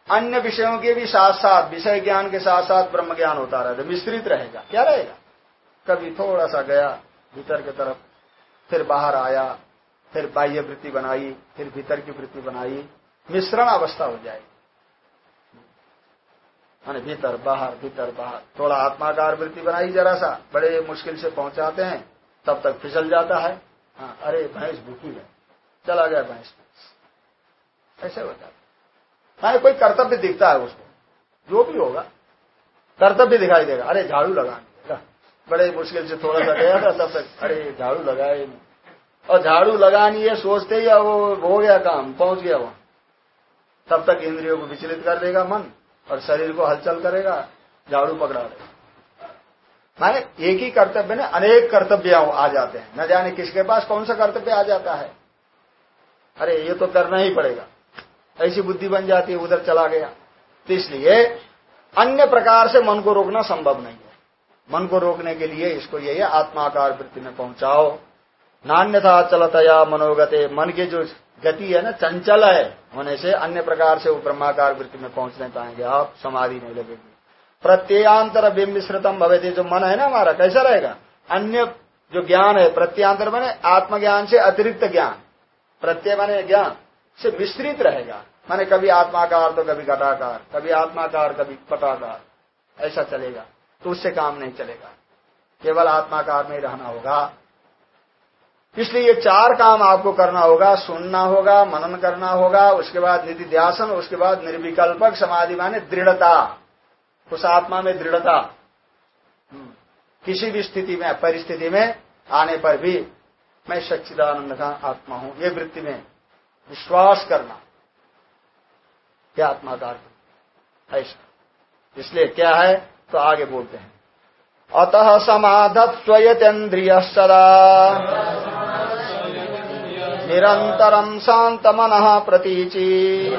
अन्य विषयों के भी साथ साथ, विषय ज्ञान के साथ साथ ब्रह्म ज्ञान होता रहता मिश्रित रहेगा, क्या रहेगा? कभी थोड़ा सा गया भीतर की तरफ़, फिर बाहर आया, फिर बाह्य वृत्ति बनाई, फिर भीतर की वृत्ति बनाई, मिश्रण अवस्था हो जाएगी। माने भीतर, बाहर भीतर, बाहर। थोड़ा आत्माकार वृत्ति बनाई जरा सा, बड़े मुश्किल से पहुंचाते हैं, तब तक फिसल जाता है। हाँ अरे भैंस भूखी है। चला गया भैंस। ऐसे हो जाता है। कोई कर्तव्य दिखता है उसको। जो भी होगा, कर्तव्य दिखाई देगा। अरे झाड़ू लगाने। बड़े मुश्किल से थोड़ा सा गया था, तब तक, अरे, झाड़ू लगाए। और झाड़ू लगानी है सोचते ही वो हो गया काम, पहुँच गया वहाँ तब तक इंद्रियों को विचलित कर देगा मन, और शरीर को हलचल करेगा, झाड़ू पकड़ा देगा। माने एक ही कर्तव्य में अनेक कर्तव्य आ जाते हैं। न जाने किसके पास कौन सा कर्तव्य आ जाता है। अरे, ये तो करना ही पड़ेगा। ऐसी बुद्धि बन जाती है, उधर चला गया। तो इसलिए अन्य प्रकार से मन को रोकना संभव नहीं मन को रोकने के लिए इसको यही आत्माकार वृत्ति में पहुंचाओ। नान्यथा चलतया मनोगते, मन के जो गति है ना, चंचल है, होने से अन्य प्रकार से वो ब्रह्माकार वृत्ति में पहुँच नहीं पाएँगे आप, समाधि नहीं लगेगी। प्रत्ययांतर बिंबिश्रतम भवे जो मन है ना हमारा, कैसा रहेगा? अन्य जो ज्ञान है प्रत्यांतर माने आत्मज्ञान से अतिरिक्त ज्ञान। प्रत्यय माने ज्ञान से मिश्रित रहेगा। माने कभी आत्माकार तो कभी घटाकार कभी आत्माकार, कभी पटाकार, ऐसा चलेगा। तो उससे काम नहीं चलेगा। केवल आत्माकार में रहना होगा। इसलिए ये चार काम आपको करना होगा, सुनना होगा, मनन करना होगा, उसके बाद निधि ध्यासन, उसके बाद निर्विकल्पक समाधि माने दृढ़ता। उस आत्मा में दृढ़ता। हम्म। किसी भी स्थिति में, परिस्थिति में आने पर भी मैं सच्चिदानंद का आत्मा हूँ। ये वृत्ति में विश्वास करना। क्या आत्माकार। ऐसा। इसलिए क्या है? तो आगे बोलते हैं। अतः समाधत्वयतेन्द्रिय सदा। निरन्तरम् शान्तमनः प्रतीची।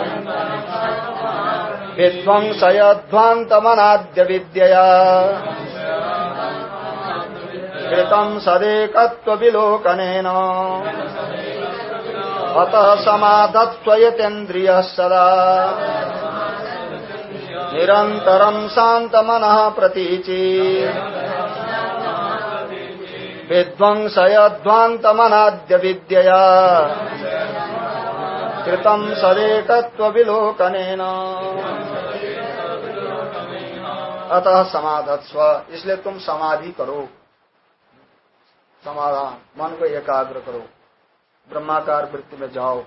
विध्वंसयध्वान्तमनाद्य विद्यया कृतम् सदेकत्वविलोकनेन। अतः समाधत्वयतेन्द्रियः सदा। निरन्तरम् शान्तमनः प्रतीची। विध्वंसयध्वान्तमनाद्य विद्यया कृतम् सदेकत्वविलोकनेन। अतः समाधत्स्व, इसलिए तुम समाधि करो। समाधान, मन को एकाग्र करो। ब्रह्माकार वृत्ति में जाओ।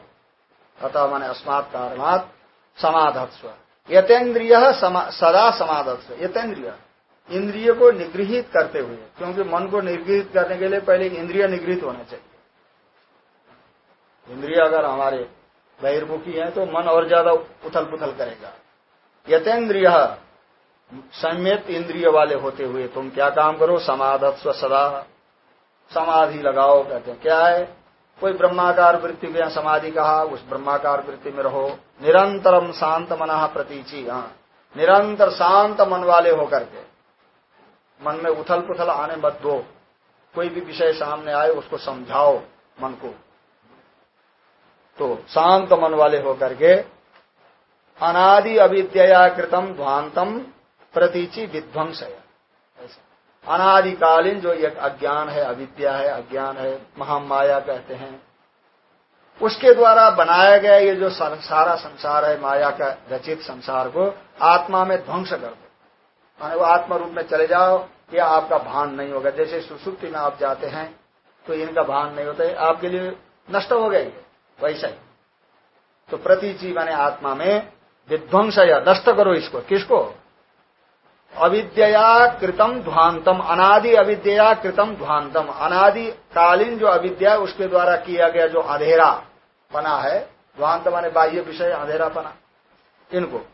अतः मैंने अस्मात् कारणात् समाधत्स्व। यतेन्द्रिय सदा समाधत्स्व यतेन्द्रिय। इंद्रिय को निगृहित करते हुए, क्योंकि मन को निगृहित करने के लिए पहले इंद्रिय निगृहित होना चाहिए। इंद्रिय अगर हमारे बहिर्मुखी है तो मन और ज़्यादा उथल पुथल करेगा। यतेन्द्रिय संयत इंद्रिय वाले होते हुए, तुम क्या काम करो? समाधत्व सदा। समाधि लगाओ, कहते हैं, क्या है? कोई ब्रह्माकार वृत्ति में समाधि कहा, उस ब्रह्माकार वृत्ति में रहो। निरंतरम शांत मना प्रतीची हाँ। निरंतर शांत मन वाले होकर के, मन में उथल पुथल आने मत दो। कोई भी विषय सामने आए, उसको समझाओ मन को। तो शांत मन वाले होकर के, अनादि अविद्या कृतम ध्वांतम प्रतीचि विध्वंस है अनादिकालीन जो एक अज्ञान है, अविद्या है, अज्ञान है, महामाया कहते हैं, उसके द्वारा बनाया गया ये जो सारा संसार है, माया का रचित संसार को आत्मा में ध्वंस कर दो। वो आत्मा रूप में चले जाओ, या आपका भान नहीं होगा। जैसे सुसुप्ति में आप जाते हैं तो इनका भान नहीं होता आपके लिए नष्ट हो गए। वैसा ही। तो प्रतीची माने आत्मा में विध्वंस या नष्ट करो इसको। किसको? अविद्या कृतम ध्वांतम, अनादि अविद्या कृतम ध्वांतम। अनादि कालीन जो अविद्या उसके द्वारा किया गया जो अंधेरा बना है, ध्वांत माने बाह्य विषय, अंधेरा बना इनको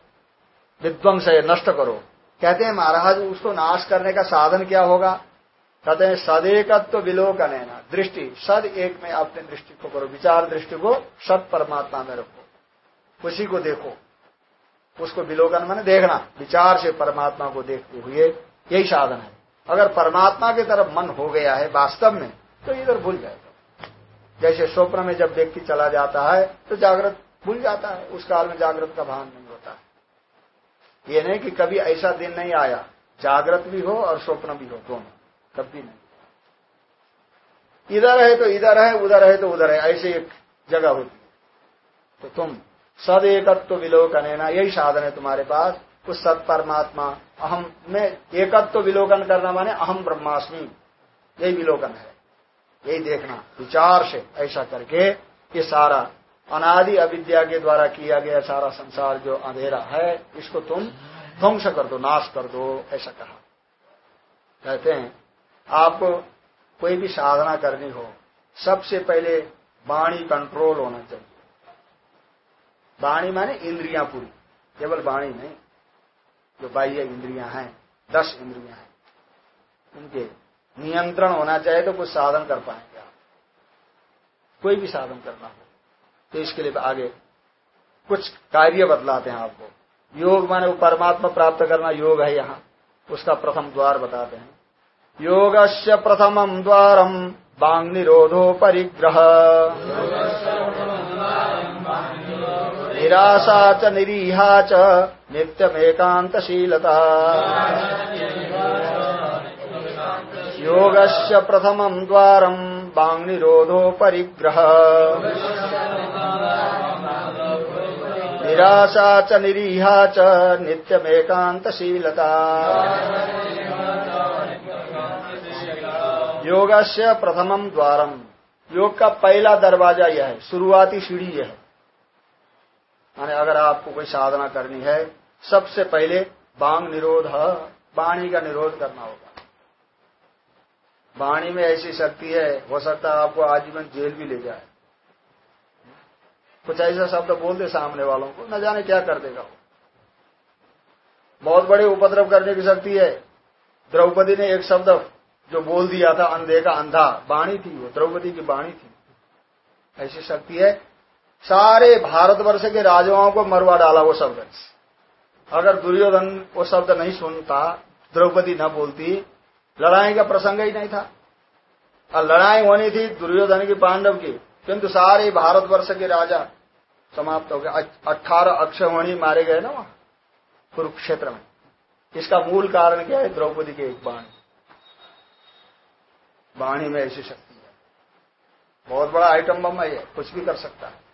विध्वंस है, नष्ट करो। कहते हैं, महाराज, उसको नाश करने का साधन क्या होगा? कहते हैं, सदेकत्व विलोकन है ना दृष्टि, सद एक में अपने दृष्टि को करो, विचार दृष्टि को सत परमात्मा में रखो। उसी को देखो। उसको विलोकन मैंने देखना, विचार से परमात्मा को देखते हुए, यही साधन है। अगर परमात्मा की तरफ़ मन हो गया है वास्तव में तो इधर भूल जाएगा जैसे स्वप्न में जब व्यक्ति चला जाता है तो जागृत भूल जाता है। उस काल में जागृत का भान नहीं होता। है ये नहीं कि कभी ऐसा दिन नहीं आया। जागृत भी हो और स्वप्न भी हो, दोनों। कभी नहीं। इधर है तो इधर है, उधर है तो उधर है। ऐसे एक जगह होती है। तो तुम सद एकत्व विलोकन है ना यही साधन है तुम्हारे पास, उस सत परमात्मा अहम में एकत्व विलोकन करना माने अहम ब्रह्मास्मि। यही विलोकन है। यही देखना, विचार से ऐसा करके ये सारा अनादि अविद्या के द्वारा किया गया सारा संसार जो अंधेरा है, इसको तुम ध्वंस कर दो, नाश कर दो, ऐसा कहा। कहते हैं, आपको कोई भी साधना करनी हो, सबसे पहले वाणी कंट्रोल होना चाहिए। वाणी माने इंद्रियाँ पूरी। केवल वाणी नहीं, जो बाह्य इंद्रियाँ हैं, दस इंद्रियाँ हैं, उनके नियंत्रण होना चाहिए तो कुछ साधन कर पाएँगे आप। कोई भी साधन करना हो तो इसके लिए आगे कुछ कार्य बतलाते हैं आपको। योग माने वो परमात्मा प्राप्त करना योग है यहाँ, उसका प्रथम द्वार बताते हैं। योग से प्रथम द्वारम बांग निरोधो परिग्रह। निराशा च निरीहा च नित्यमेकान्तशीलता। योगस्य प्रथमम् द्वारम् वाङ्निरोधो परिग्रह निराशा च निरीहा च नित्यमेकान्तशीलता। योगस्य प्रथमम द्वारम योग का पहला दरवाज़ा यह है, शुरुआती सीढ़ी यह है। माने अगर आपको कोई साधना करनी है, सबसे पहले बांग निरोध वाणी का निरोध करना होगा। वाणी में ऐसी शक्ति है, हो सकता है आपको आजीवन जेल भी ले जाए। कुछ ऐसा शब्द बोल दे सामने वालों को, न जाने क्या कर देगा वो। बहुत बड़े उपद्रव करने की शक्ति है। द्रौपदी ने एक शब्द जो बोल दिया था, अंधे का अंधा, बाणी थी वो, द्रौपदी की बाणी थी। ऐसी शक्ति है सारे भारतवर्ष के राजाओं को मरवा डाला वो शब्द। अगर दुर्योधन वो शब्द नहीं सुनता, द्रौपदी न बोलती, लड़ाई का प्रसंग ही नहीं था। और लड़ाई होनी थी दुर्योधन की, पांडव की, किंतु सारे भारतवर्ष के राजा समाप्त हो गए। अठारह अक्षवणी मारे गए ना वहाँ, कुरुक्षेत्र में। इसका मूल कारण क्या है? द्रौपदी के एक बाणी। बाणी में ऐसी शक्ति है। बहुत बड़ा आइटम बम है कुछ भी कर सकता है।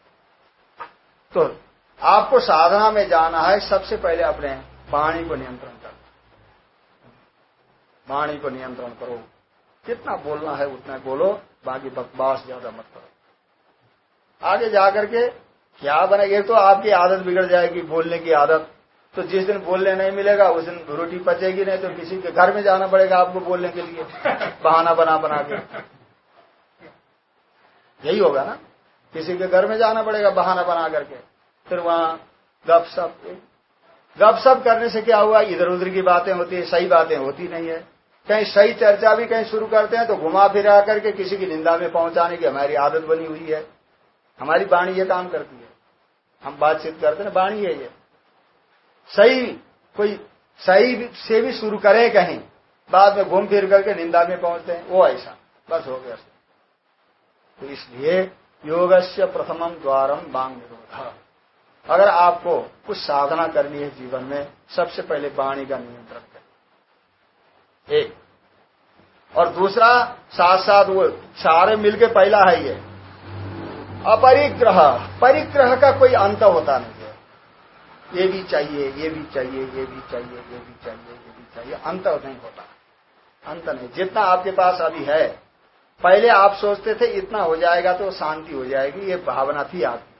तो आपको साधना में जाना है सबसे पहले अपने वाणी को नियंत्रण करना। वाणी को नियंत्रण करो। कितना बोलना है उतना बोलो, बाकी बकवास ज़्यादा मत करो। आगे जाकर के, क्या बने? ये तो आपकी आदत बिगड़ जाएगी बोलने की आदत। तो जिस दिन बोलने नहीं मिलेगा, उस दिन रोटी पचेगी नहीं तो किसी के घर में जाना पड़ेगा आपको बोलने के लिए। बहाना बना बना के। यही होगा ना? किसी के घर में जाना पड़ेगा बहाना बना करके। फिर वहाँ गप सप गप सप करने से क्या हुआ? इधर उधर की बातें होती है, सही बातें होती नहीं है। कहीं सही चर्चा भी कहीं शुरू करते हैं तो घुमा फिरा करके किसी की निंदा में पहुँचाने की हमारी आदत बनी हुई है। हमारी बाणी ये काम करती है। हम बातचीत करते हैं बाणी है ये। सही, कोई सही से भी शुरू करें कहीं, बाद में घूम फिर करके निंदा में पहुँचते हैं, वो ऐसा। बस हो गया। तो इसलिए योग से प्रथमम द्वारम बांग निरोध। अगर आपको कुछ साधना करनी है जीवन में, सबसे पहले वाणी का नियंत्रण करें। एक। और दूसरा साथ साथ वो सारे मिलके पहला है ये। अपरिग्रह। परिग्रह का कोई अंत होता नहीं है। ये भी चाहिए, ये भी चाहिए, ये भी चाहिए, ये भी चाहिए, ये भी चाहिए। अंत नहीं होता। अंत नहीं। जितना आपके पास अभी है पहले आप सोचते थे इतना हो जाएगा तो शांति हो जाएगी, ये भावना थी आपकी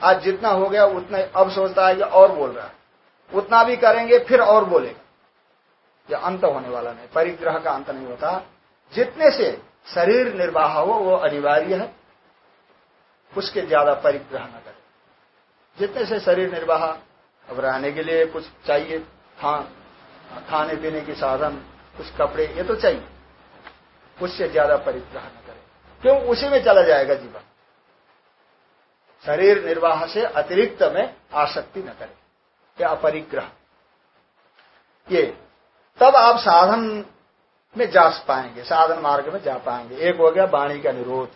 आज जितना हो गया, उतना अब सोचता है कि और बोल रहा है। उतना भी करेंगे, फिर और बोलेगा। यह अंत होने वाला नहीं, परिग्रह का अंत नहीं होता। जितने से शरीर निर्वाह हो, वो अनिवार्य है। उसके ज़्यादा परिग्रह न करें। जितने से शरीर निर्वाह, अब रहने के लिए कुछ चाहिए खाने पीने के साधन, कुछ कपड़े, ये तो चाहिए। उससे ज़्यादा परिग्रह न करे। क्यों? उसी में चला जाएगा जीवन। शरीर निर्वाह से अतिरिक्त में आसक्ति न करे। या अपरिग्रह। ये तब आप साधन में जा पाएँगे साधन मार्ग में जा पाएँगे। एक हो गया वाणी का निरोध।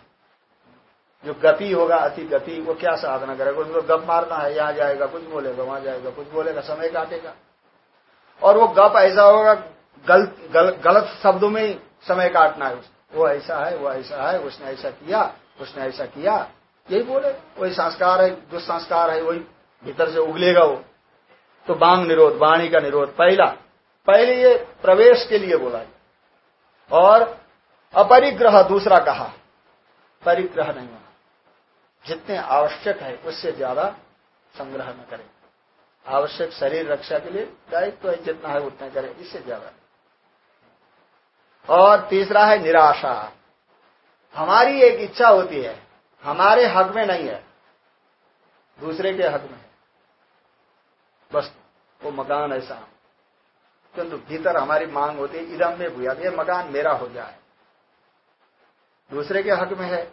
जो गति होगा अति गति वो क्या साधना करेगा? उसको गप मारना है यहाँ जाएगा कुछ बोलेगा वहाँ जाएगा कुछ बोलेगा समय काटेगा। और वो गप ऐसा होगा गल, गल, गलत शब्दों में समय काटना है वो ऐसा है, वो ऐसा है, उसने ऐसा किया, उसने ऐसा किया। यही बोले, वही संस्कार है दुस्संस्कार है, वही भीतर से उगलेगा वो। तो बांग निरोध, वाणी का निरोध, पहला। पहले ये प्रवेश के लिए बोला और अपरिग्रह दूसरा कहा। परिग्रह नहीं होना। जितने आवश्यक है, उससे ज़्यादा संग्रह न करें। आवश्यक शरीर रक्षा के लिए दायित्व तो है, जितना है, उतना करें। इससे ज़्यादा। और तीसरा है निराशा। हमारी एक इच्छा होती है, हमारे हक में नहीं है, दूसरे के हक में है। बस, वो मकान ऐसा। किंतु भीतर हमारी मांग होती है, इदम में भूया ये मकान मेरा हो जाए। दूसरे के हक में है,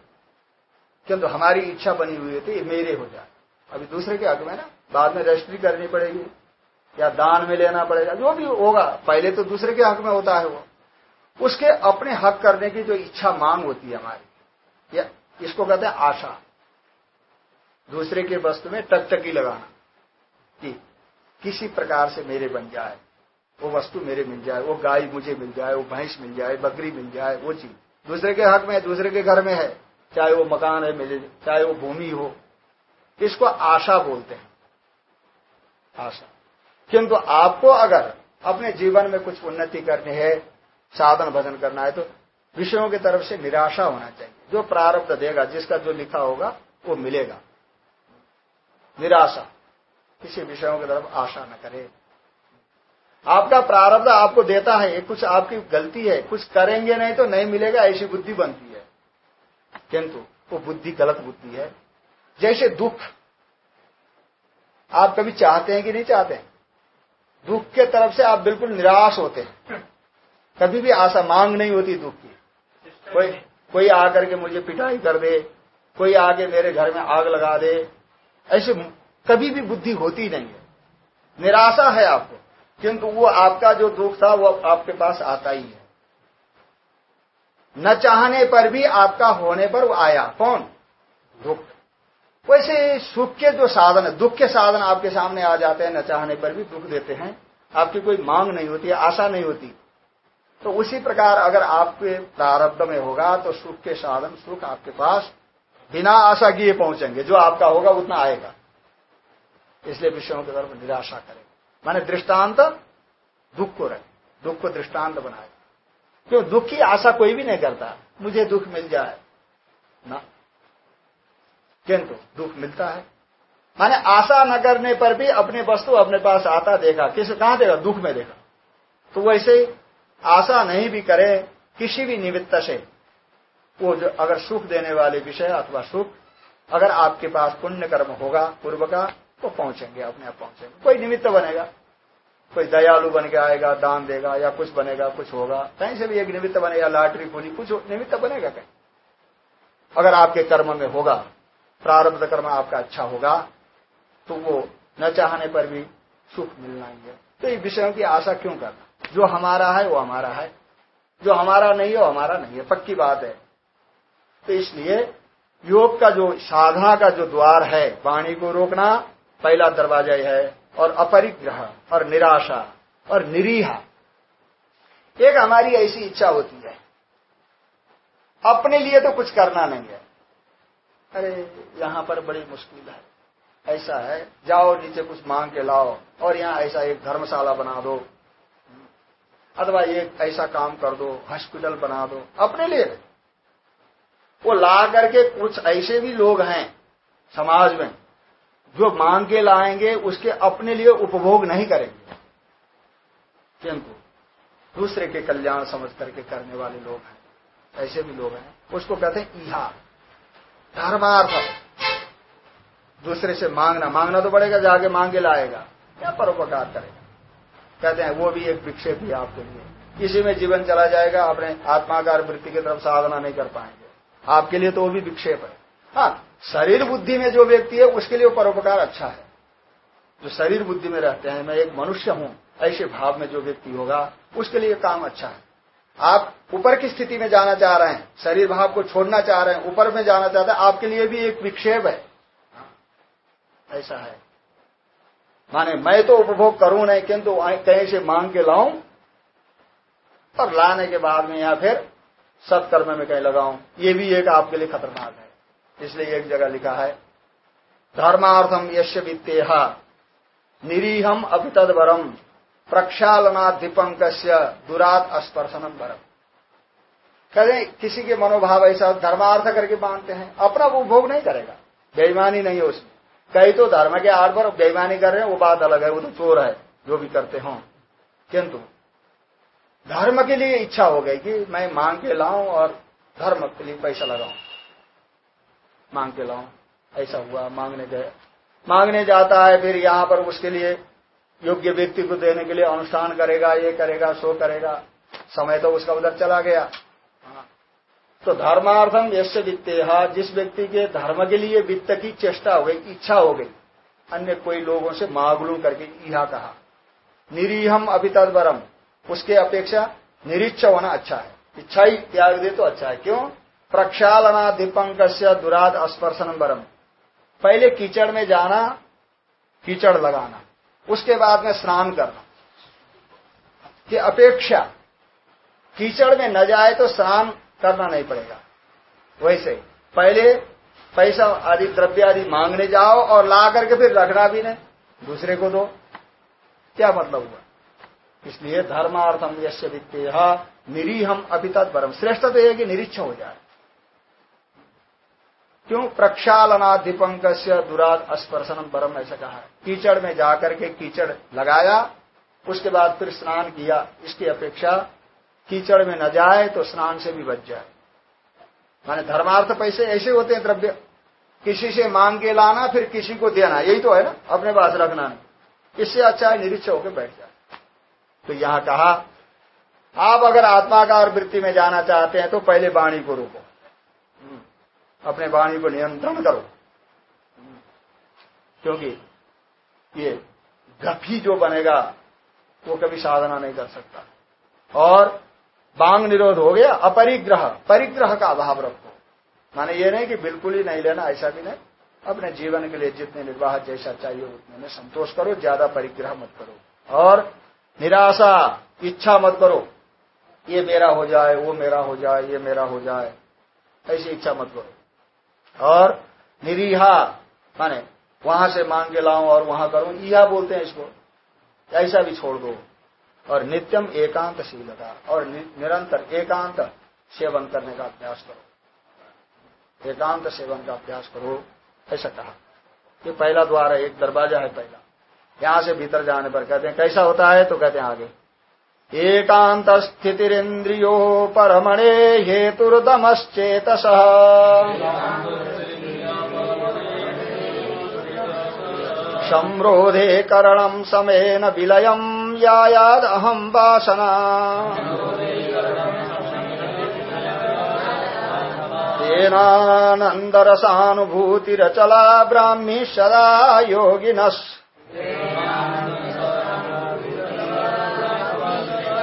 किंतु हमारी इच्छा बनी हुई होती है मेरे हो जाए। अभी दूसरे के हक में ना, बाद में रजिस्ट्री करनी पड़ेगी, या दान में लेना पड़ेगा, जो भी होगा, पहले तो दूसरे के हक में होता है वो। उसके अपने हक करने की जो इच्छा मांग होती है हमारी, या इसको कहते हैं आशा। दूसरे के वस्तु में टकटकी लगाना कि किसी प्रकार से मेरे बन जाए, वो वस्तु मेरे मिल जाए, वो गाय मुझे मिल जाए, वो भैंस मिल जाए, बकरी मिल जाए, वो चीज़। दूसरे के हक में, दूसरे के घर में है, चाहे वो मकान है मिले चाहे वो भूमि हो। इसको आशा बोलते हैं। आशा। किंतु आपको अगर अपने जीवन में कुछ उन्नति करनी है साधन भजन करना है तो विषयों की तरफ़ से निराशा होना चाहिए। जो प्रारब्ध देगा, जिसका जो लिखा होगा, वो मिलेगा। निराशा। किसी विषयों की तरफ़ आशा न करे। आपका प्रारब्ध आपको देता है, कुछ आपकी गलती है, कुछ करेंगे नहीं तो नहीं मिलेगा, ऐसी बुद्धि बनती है। किंतु वो बुद्धि गलत बुद्धि है। जैसे दुख, आप कभी चाहते हैं कि नहीं चाहते? दुख के तरफ़ से आप बिल्कुल निराश होते हैं। कभी भी आशा मांग नहीं होती दुख की। कोई कोई आकर के मुझे पिटाई कर दे कोई आके मेरे घर में आग लगा दे ऐसे कभी भी बुद्धि होती नहीं है। निराशा है आपको किंतु वो आपका जो दुख था वो आपके पास आता ही है। न चाहने पर भी आपका होने पर वो आया। कौन? दुख। वैसे सुख के जो साधन है दुख के साधन आपके सामने आ जाते हैं न चाहने पर भी दुख देते हैं। आपकी कोई मांग नहीं होती आशा नहीं होती। तो उसी प्रकार अगर आपके प्रारब्ध में होगा तो सुख के साधन, सुख आपके पास बिना आशा किए पहुँचेंगे। जो आपका होगा, उतना आएगा। इसलिए विषयों की तरफ़ निराशा करें। माने दृष्टांत दुख को रहे दुख को दृष्टांत बनाए। क्यों? दुख की आशा कोई भी नहीं करता। मुझे दुख मिल जाए। ना। किंतु दुख मिलता है। माने आशा न करने पर भी अपने वस्तु अपने पास आता देखा। किस? कहाँ देखा? दुख में देखा। तो वैसे ही आशा नहीं भी करे, किसी भी निमित्त से। वो जो अगर सुख देने वाले विषय अथवा सुख, अगर आपके पास पुण्य कर्म होगा पूर्व का तो पहुँचेंगे, अपने आप पहुँचेंगे। कोई निमित्त बनेगा। कोई दयालु बन के आएगा, दान देगा, या कुछ बनेगा, कुछ होगा। कहीं से भी एक निमित्त बनेगा लाटरी पूरी कुछ निमित्त बनेगा कहीं। अगर आपके कर्म में होगा, प्रारब्ध कर्म आपका अच्छा होगा तो वो न चाहने पर भी सुख मिलना ही है। तो ये विषयों की आशा क्यों करना? जो हमारा है, वो हमारा है। जो हमारा नहीं है, वो हमारा नहीं है। पक्की बात है। तो इसलिए योग का जो, साधना का जो द्वार है, वाणी को रोकना पहला दरवाज़ा है, और अपरिग्रह, और निराशा, और निरीहा। एक हमारी ऐसी इच्छा होती है। अपने लिए तो कुछ करना नहीं है। अरे, यहाँ पर बड़ी मुश्किल है। ऐसा है, जाओ नीचे कुछ मांग के लाओ, और यहाँ ऐसा एक धर्मशाला बना दो। अथवा एक ऐसा काम कर दो हॉस्पिटल बना दो, अपने लिए वो ला करके कुछ ऐसे भी लोग हैं समाज में, जो मांग के लाएँगे, उसके अपने लिए उपभोग नहीं करेंगे। किंतु दूसरे के कल्याण समझ करके करने वाले लोग हैं। ऐसे भी लोग हैं, उसको कहते हैं इहा धर्मार्थ। दूसरे से मांगना मांगना तो पड़ेगा जाके मांग लाएगा। क्या परोपकार करेगा? कहते हैं, वो भी एक विक्षेप ही आपके लिए। इसी में जीवन चला जाएगा, अपने आत्माकार वृत्ति की तरफ़ साधना नहीं कर पाएँगे। आपके लिए तो वो भी विक्षेप है। हाँ शरीर बुद्धि में जो व्यक्ति है, उसके लिए परोपकार अच्छा है। जो शरीर बुद्धि में रहते हैं, मैं एक मनुष्य हूँ, ऐसे भाव में जो व्यक्ति होगा, उसके लिए काम अच्छा है। आप ऊपर की स्थिति में जाना चाह रहे हैं, शरीर भाव को छोड़ना चाह रहे हैं, ऊपर में जाना चाहते हैं, आपके लिए भी एक विक्षेप है, ऐसा है। माने मैं तो उपभोग करूँ नहीं, किंतु कहीं से मांग के लाऊं, और लाने के बाद में या फिर सत्कर्म में कहीं लगाऊँ। ये भी एक आपके लिए खतरनाक है। इसलिए एक जगह लिखा है धर्मार्थम यश वित्तेहा निरीहम अभितदरम प्रक्षालना दीपंक दुरात स्पर्शनम बरम कहते किसी के मनोभाव ऐसा धर्मार्थ करके मानते हैं, अपना वो भोग नहीं करेगा। बेईमानी नहीं है उसमें। कई तो धर्म के आड़ पर बेईमानी कर रहे हैं, वो बात अलग है, वो तो चोर है, जो भी करते हो। किंतु धर्म के लिए इच्छा हो गई कि मैं मांग के लाऊं और धर्म के लिए पैसा लगाऊँ। मांग के लाऊं। ऐसा हुआ, मांगने गए। मांगने जाता है, फिर यहाँ पर उसके लिए योग्य व्यक्ति को देने के लिए अनुष्ठान करेगा, ये करेगा, सो करेगा। समय तो उसका उधर चला गया। तो धर्मार्थम यश वित्ते जिस व्यक्ति के धर्म के लिए वित्त की चेष्टा हो गई, इच्छा हो गई, अन्य कोई लोगों से मागलू करके यह कहा। निरीहम अभितरम उसके अपेक्षा निरीक्ष होना अच्छा है। इच्छा ही त्याग दे तो अच्छा है। क्यों? प्रक्षालना दीपंक दुराद स्पर्शन बरम पहले कीचड़ में जाना, कीचड़ लगाना, उसके बाद में स्नान करना। की अपेक्षा, कीचड़ में न जाए तो स्नान करना नहीं पड़ेगा। वैसे पहले पैसा आदि, द्रव्य आदि मांगने जाओ और ला करके फिर रखना भी नहीं। दूसरे को दो। क्या मतलब हुआ? इसलिए धर्मार्थम यश वित्ते निरीहम अभी तत्परम। श्रेष्ठ तो यह कि निरीक्ष हो जाए। क्यों? प्रक्षालना दीपंक से दुराद स्पर्शनम परम ऐसा कहा है। कीचड़ में जाकर के कीचड़ लगाया, उसके बाद फिर स्नान किया, इसकी अपेक्षा कीचड़ में न जाए तो स्नान से भी बच जाए। माने धर्मार्थ पैसे ऐसे होते हैं द्रव्य। किसी से मांग के लाना, फिर किसी को देना, यही तो है ना, अपने पास रखना इससे अच्छा है निरीक्ष होकर बैठ जाए। तो यहाँ कहा, आप अगर आत्माकार वृत्ति में जाना चाहते हैं तो पहले वाणी को रोको। अपने वाणी को नियंत्रण करो। क्योंकि ये गफी जो बनेगा, वो कभी साधना नहीं कर सकता। और बांग निरोध हो गया, अपरिग्रह, परिग्रह का अभाव रखो। माने ये नहीं कि बिल्कुल ही नहीं लेना, ऐसा भी नहीं। अपने जीवन के लिए जितने निर्वाह जैसा चाहिए, उतने में संतोष करो, ज़्यादा परिग्रह मत करो। और निराशा, इच्छा मत करो। ये मेरा हो जाए, वो मेरा हो जाए, ये मेरा हो जाए। ऐसी इच्छा मत करो। और निरीहा, माने वहाँ से मांग के लाऊं और वहाँ करूँ यह बोलते हैं इसको। ऐसा भी छोड़ दो। और नित्यम एकांत शीलता और निरंतर एकांत सेवन करने का अभ्यास करो। एकांत सेवन का अभ्यास करो, ऐसा कहा। ये पहला द्वार है, एक दरवाज़ा है पहला। यहाँ से भीतर जाने पर कहते हैं, कैसा होता है? तो कहते हैं आगे। एकांत स्थितिरिंद्रियो परमणे हेतुर्दमश्चेत संरोधे करणम समेन विलयम। यायाद अहम वासना। तेनानन्दरसानुभूतिरचला ब्राह्मी सदा योगिनस्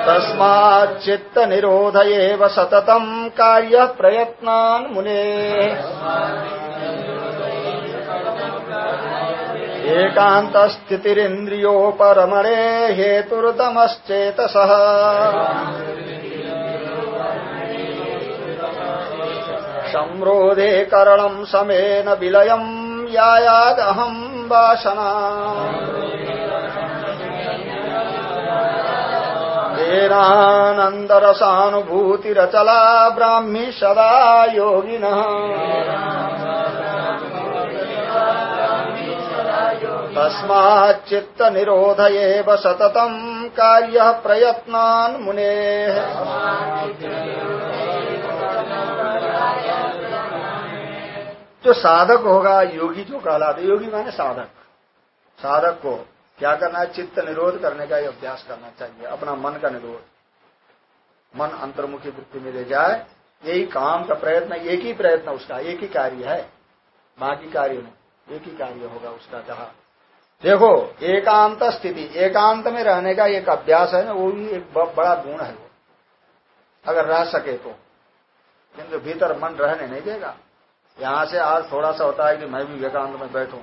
तस्माच्चित्त निरोध एव सततम कार्य प्रयत्नान् मुने। एकांत स्थितिरिंद्रियोपरमणे हेतुर्दमश्चेतस। संरोधे करणम समेन विलयम यायादहम वासना। तेनानन्दरसानुभूतिरचला ब्राह्मी सदा योगिनः। तस्माच्चित्तनिरोध एव सततम् कार्य प्रयत्नान् मुने। जो साधक होगा, योगी जो कहलाते योगी माने साधक। साधक को क्या करना है? चित्त निरोध करने का अभ्यास करना चाहिए, अपना मन का निरोध। मन अंतर्मुखी वृत्ति में ले जाए, यही काम का प्रयत्न, एक ही प्रयत्न उसका, एक ही कार्य है। बाकी कार्य नहीं, एक ही कार्य होगा उसका, जहा देखो, एकांत स्थिति, एकांत में रहने का एक अभ्यास है ना, वो भी एक बड़ा गुण है वो। अगर रह सके तो। किंतु भीतर मन रहने नहीं देगा। यहाँ से आज थोड़ा सा होता है कि मैं भी एकांत में बैठू।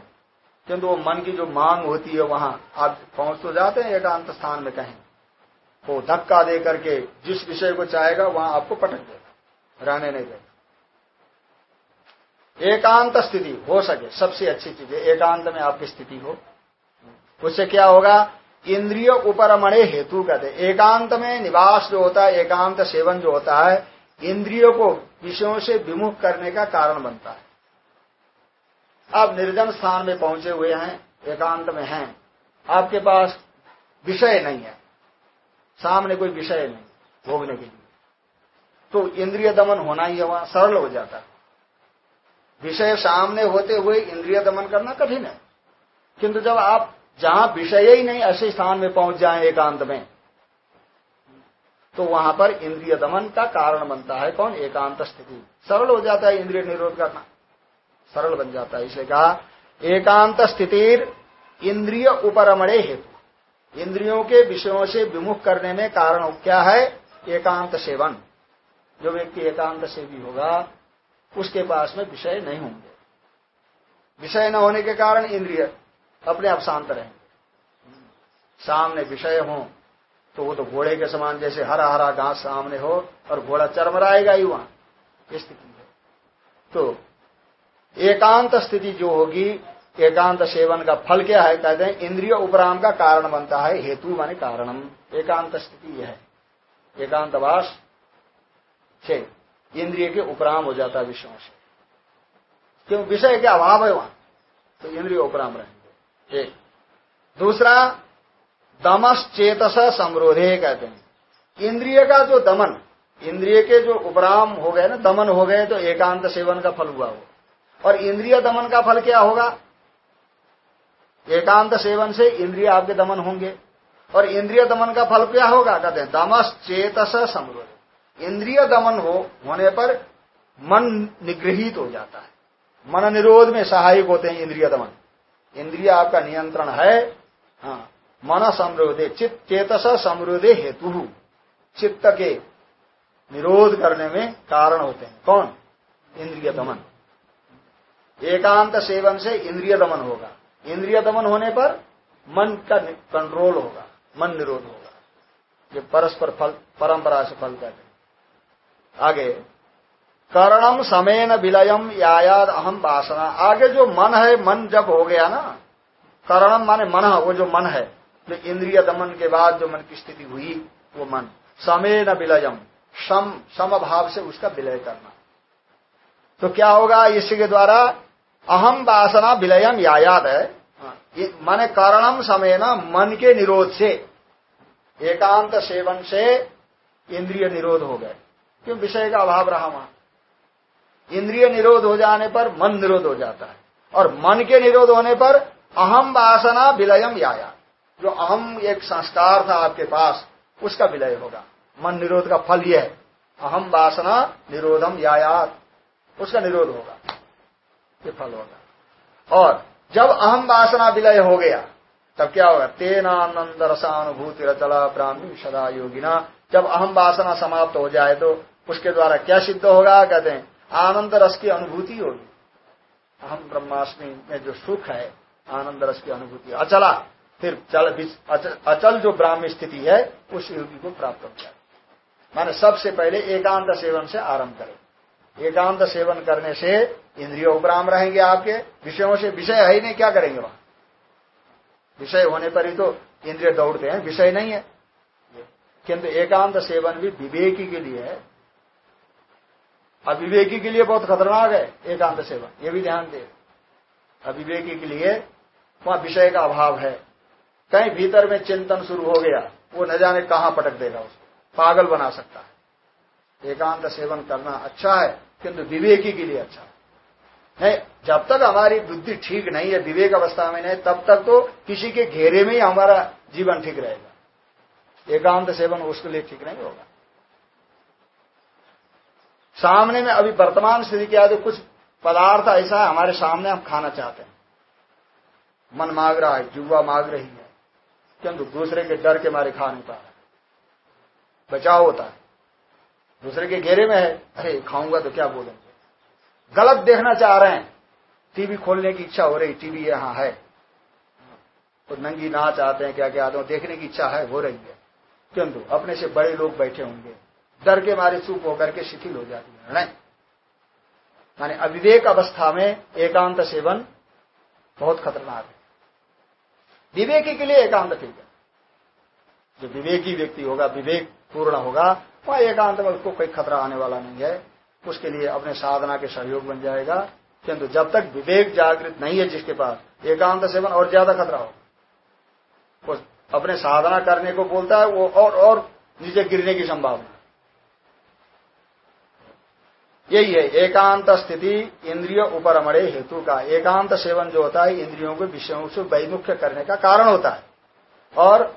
किंतु वो मन की जो मांग होती है, वहाँ आप पहुँच तो जाते हैं एकांत स्थान में कहीं। वो धक्का दे करके जिस विषय को चाहेगा, वहाँ आपको पटक देगा। रहने नहीं देगा। एकांत स्थिति हो सके, सबसे अच्छी चीज़ है, एकांत में आपकी स्थिति हो। उससे क्या होगा? इंद्रिय उपरमणे हेतु कहते एकांत में निवास जो होता है, एकांत सेवन जो होता है, इंद्रियों को विषयों से विमुख करने का कारण बनता है। आप निर्जन स्थान में पहुँचे हुए हैं, एकांत में हैं। आपके पास विषय नहीं है। सामने कोई विषय नहीं, भोगने के लिए। तो इंद्रिय दमन होना ही वहाँ, सरल हो जाता है। विषय सामने होते हुए इंद्रिय दमन करना कठिन है। किंतु जब आप जहाँ विषय ही नहीं, ऐसे स्थान में पहुँच जाए एकांत में। तो वहाँ पर इंद्रिय दमन का कारण बनता है कौन? एकांत स्थिति। सरल हो जाता है इंद्रिय निरोध करना। सरल बन जाता है, इसे कहा, एकांत स्थिति इंद्रिय उपरमणे हेतु। इंद्रियों के विषयों से विमुख करने में कारण क्या है? एकांत सेवन। जो व्यक्ति एकांत सेवी होगा, उसके पास में विषय नहीं होंगे। विषय न होने के कारण इंद्रिय अपने आप शांत रहेंगे सामने विषय हो तो वो तो घोड़े के समान जैसे हरा हरा घास सामने हो और घोड़ा चरमराएगा ही वहाँ। स्थिति है। तो एकांत स्थिति जो होगी, एकांत सेवन का फल क्या है? कहते हैं, इंद्रिय उपराम का कारण बनता है, हेतु माने कारणम। एकांत स्थिति यह है। एकांतवास से इंद्रिय के उपराम हो जाता है विषयों से। क्यों? विषय के अभाव है वहाँ। तो इंद्रिय उपराम रहेंगे एक दूसरा दमस चेतस समरोधे कहते हैं। इंद्रिय का जो दमन, इंद्रिय के जो उपराम हो गए ना, दमन हो गए तो एकांत सेवन का फल हुआ वो। और इंद्रिय दमन का फल क्या होगा? एकांत सेवन से इंद्रिय आपके दमन होंगे। और इंद्रिय दमन का फल क्या होगा? कहते हैं दमस चेतस समरोध इंद्रिय दमन हो, होने पर मन निग्रहित हो जाता है। मन निरोध में सहायक होते हैं इंद्रिय दमन। इंद्रिय आपका नियंत्रण है हाँ मन समरोधे चित्त चेतस समरोधे हेतु। चित्त के निरोध करने में कारण होते हैं। कौन? इंद्रिय दमन। एकांत सेवन से इंद्रिय दमन होगा। इंद्रिय दमन होने पर मन का कंट्रोल होगा, मन निरोध होगा। ये परस्पर फल, परंपरा से फल हैं। आगे करणम समेन विलयम यायाद अहम वासना। आगे जो मन है, मन जब हो गया ना करणम माने मन, वो जो मन है, जो इंद्रिय दमन के बाद जो मन की स्थिति हुई, वो मन। समेन विलयम सम सम भाव से उसका विलय करना। तो क्या होगा इसके द्वारा अहम वासना विलयम याद है। माने कारणम समय न मन के निरोध से, एकांत सेवन से इंद्रिय निरोध हो गए। क्यों? विषय का अभाव रहा वहाँ। इंद्रिय निरोध हो जाने पर मन निरोध हो जाता है। और मन के निरोध होने पर अहम वासना विलयम याया। जो अहम एक संस्कार था आपके पास, उसका विलय होगा। मन निरोध का फल यह है। अहम वासना निरोधम यायात। उसका निरोध होगा। ये फल होगा। और जब अहम वासना विलय हो गया, तब क्या होगा? तेना आनंद रसानुभूति रचला ब्राह्मी सदा योगिना। जब अहम वासना समाप्त हो जाए तो उसके द्वारा क्या सिद्ध होगा? कहते हैं आनंद रस की अनुभूति होगी। अहम ब्रह्माष्टमी में जो सुख है, आनंद रस की अनुभूति। अचला, फिर चल अचल जो ब्राह्म स्थिति है, उस योगी को प्राप्त हो जाए। माने सबसे पहले एकांत सेवन से आरंभ करें। एकांत सेवन करने से इंद्रिय उपराम रहेंगे आपके, विषयों से विषय है ही नहीं, क्या करेंगे वहाँ? विषय होने पर ही तो इंद्रिय दौड़ते हैं, विषय नहीं है। किंतु एकांत सेवन भी विवेकी के लिए है। अविवेकी के लिए बहुत खतरनाक है, एकांत सेवन ये भी ध्यान दे। अविवेकी के लिए वहाँ विषय का अभाव है। कहीं भीतर में चिंतन शुरू हो गया, वो न जाने कहाँ पटक देगा उसको। पागल बना सकता है। एकांत सेवन करना अच्छा है, किंतु विवेकी के लिए अच्छा है। नहीं, जब तक हमारी बुद्धि ठीक नहीं है, विवेक अवस्था में नहीं, तब तक तो किसी के घेरे में ही हमारा जीवन ठीक रहेगा। एकांत सेवन उसके लिए ठीक नहीं होगा। सामने में अभी वर्तमान स्थिति के तो कुछ पदार्थ ऐसा है, हमारे सामने हम खाना चाहते हैं। मन मांग रहा है जुआ मांग रही है, किंतु दूसरे के डर के मारे खा नहीं पा रहा बचाव होता है। दूसरे के घेरे में है, अरे खाऊँगा तो क्या बोलेंगे? गलत देखना चाह रहे हैं। टीवी खोलने की इच्छा हो रही, टीवी यहाँ है। तो नंगी नाच आते हैं क्या क्या आते हैं, देखने की इच्छा है, हो रही है। किंतु अपने से बड़े लोग बैठे होंगे। डर के मारे चुप होकर के शिथिल हो जाती है, नहीं? माने अविवेक अवस्था में एकांत सेवन बहुत खतरनाक है। विवेकी के लिए एकांत ठीक है। जो विवेकी व्यक्ति होगा, विवेक पूर्ण होगा, वह एकांत में उसको कोई खतरा आने वाला नहीं है। उसके लिए अपने साधना के सहयोग बन जाएगा। किंतु जब तक विवेक जागृत नहीं है जिसके पास, एकांत सेवन और ज़्यादा खतरा हो। अपने साधना करने को बोलता है, वो और और नीचे गिरने की संभावना। यही है एकांत स्थिति इंद्रिय उपरमणे हेतु का। एकांत सेवन जो होता है इंद्रियों को विषयों से वैमुख्य करने का कारण होता है। और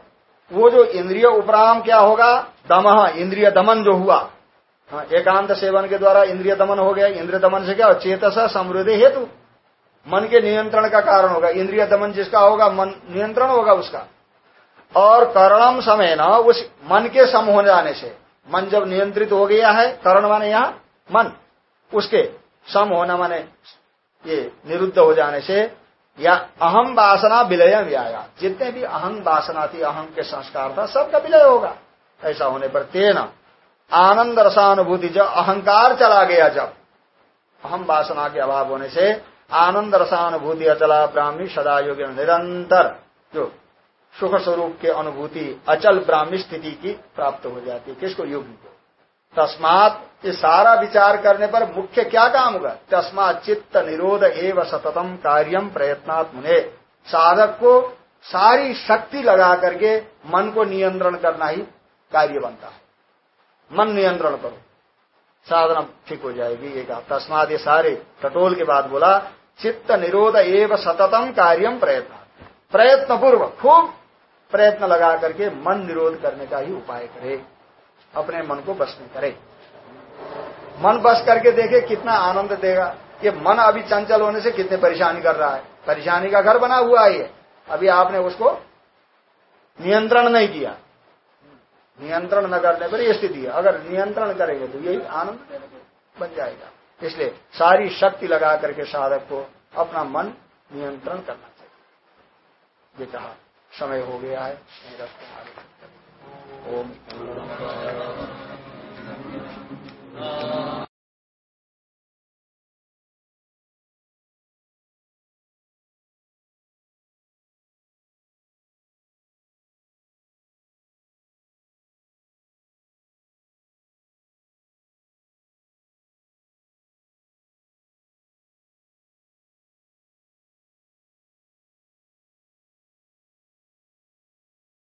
वो जो इंद्रिय उपराम क्या होगा? दमह इंद्रिय दमन जो हुआ। हाँ, एकांत सेवन के द्वारा इंद्रिय दमन हो गया। इंद्रिय दमन से क्या? चेतस समृद्धि हेतु। मन के नियंत्रण का कारण होगा। इंद्रिय दमन जिसका होगा मन नियंत्रण होगा उसका। और करणम समय न उस मन के सम हो जाने से। मन जब नियंत्रित हो गया है करण माने यहाँ मन, उसके सम होना माने ये निरुद्ध हो जाने से या अहम वासना विलय व्याया। जितने भी अहम वासना थी, अहम के संस्कार था, सबका विलय होगा। ऐसा होने पर तेना आनंद रसानुभूति जब अहंकार चला गया जब। अहम वासना के अभाव होने से आनंद रसानुभूति अचला ब्राह्मी सदा योग्य निरंतर जो सुख स्वरूप के अनुभूति अचल ब्राह्मी स्थिति की प्राप्त हो जाती है। किसको? योगी को। तस्मात ये सारा विचार करने पर मुख्य क्या काम होगा? तस्मात चित्त निरोध एवं सततम कार्यम प्रयत्नात्मने। साधक को सारी शक्ति लगा करके मन को नियंत्रण करना ही कार्य बनता है। मन नियंत्रण करो। साधना ठीक हो जाएगी, ये कहा। तस्मात ये सारे, टटोल के बाद बोला, चित्त निरोध एवं सततम कार्यम प्रयत्न प्रयत्न पूर्व खूब प्रयत्न लगा करके मन निरोध करने का ही उपाय करे। अपने मन को बस में करे। मन बस करके देखे कितना आनंद देगा ये मन अभी चंचल होने से कितने परेशानी कर रहा है। परेशानी का घर बना हुआ है ये। अभी आपने उसको नियंत्रण नहीं किया। नियंत्रण न करने पर यह स्थिति है। अगर नियंत्रण करेंगे तो यही आनंद बन जाएगा। इसलिए सारी शक्ति लगा करके साधक को अपना मन नियंत्रण करना चाहिए। ये कहा, समय हो गया है। ओम।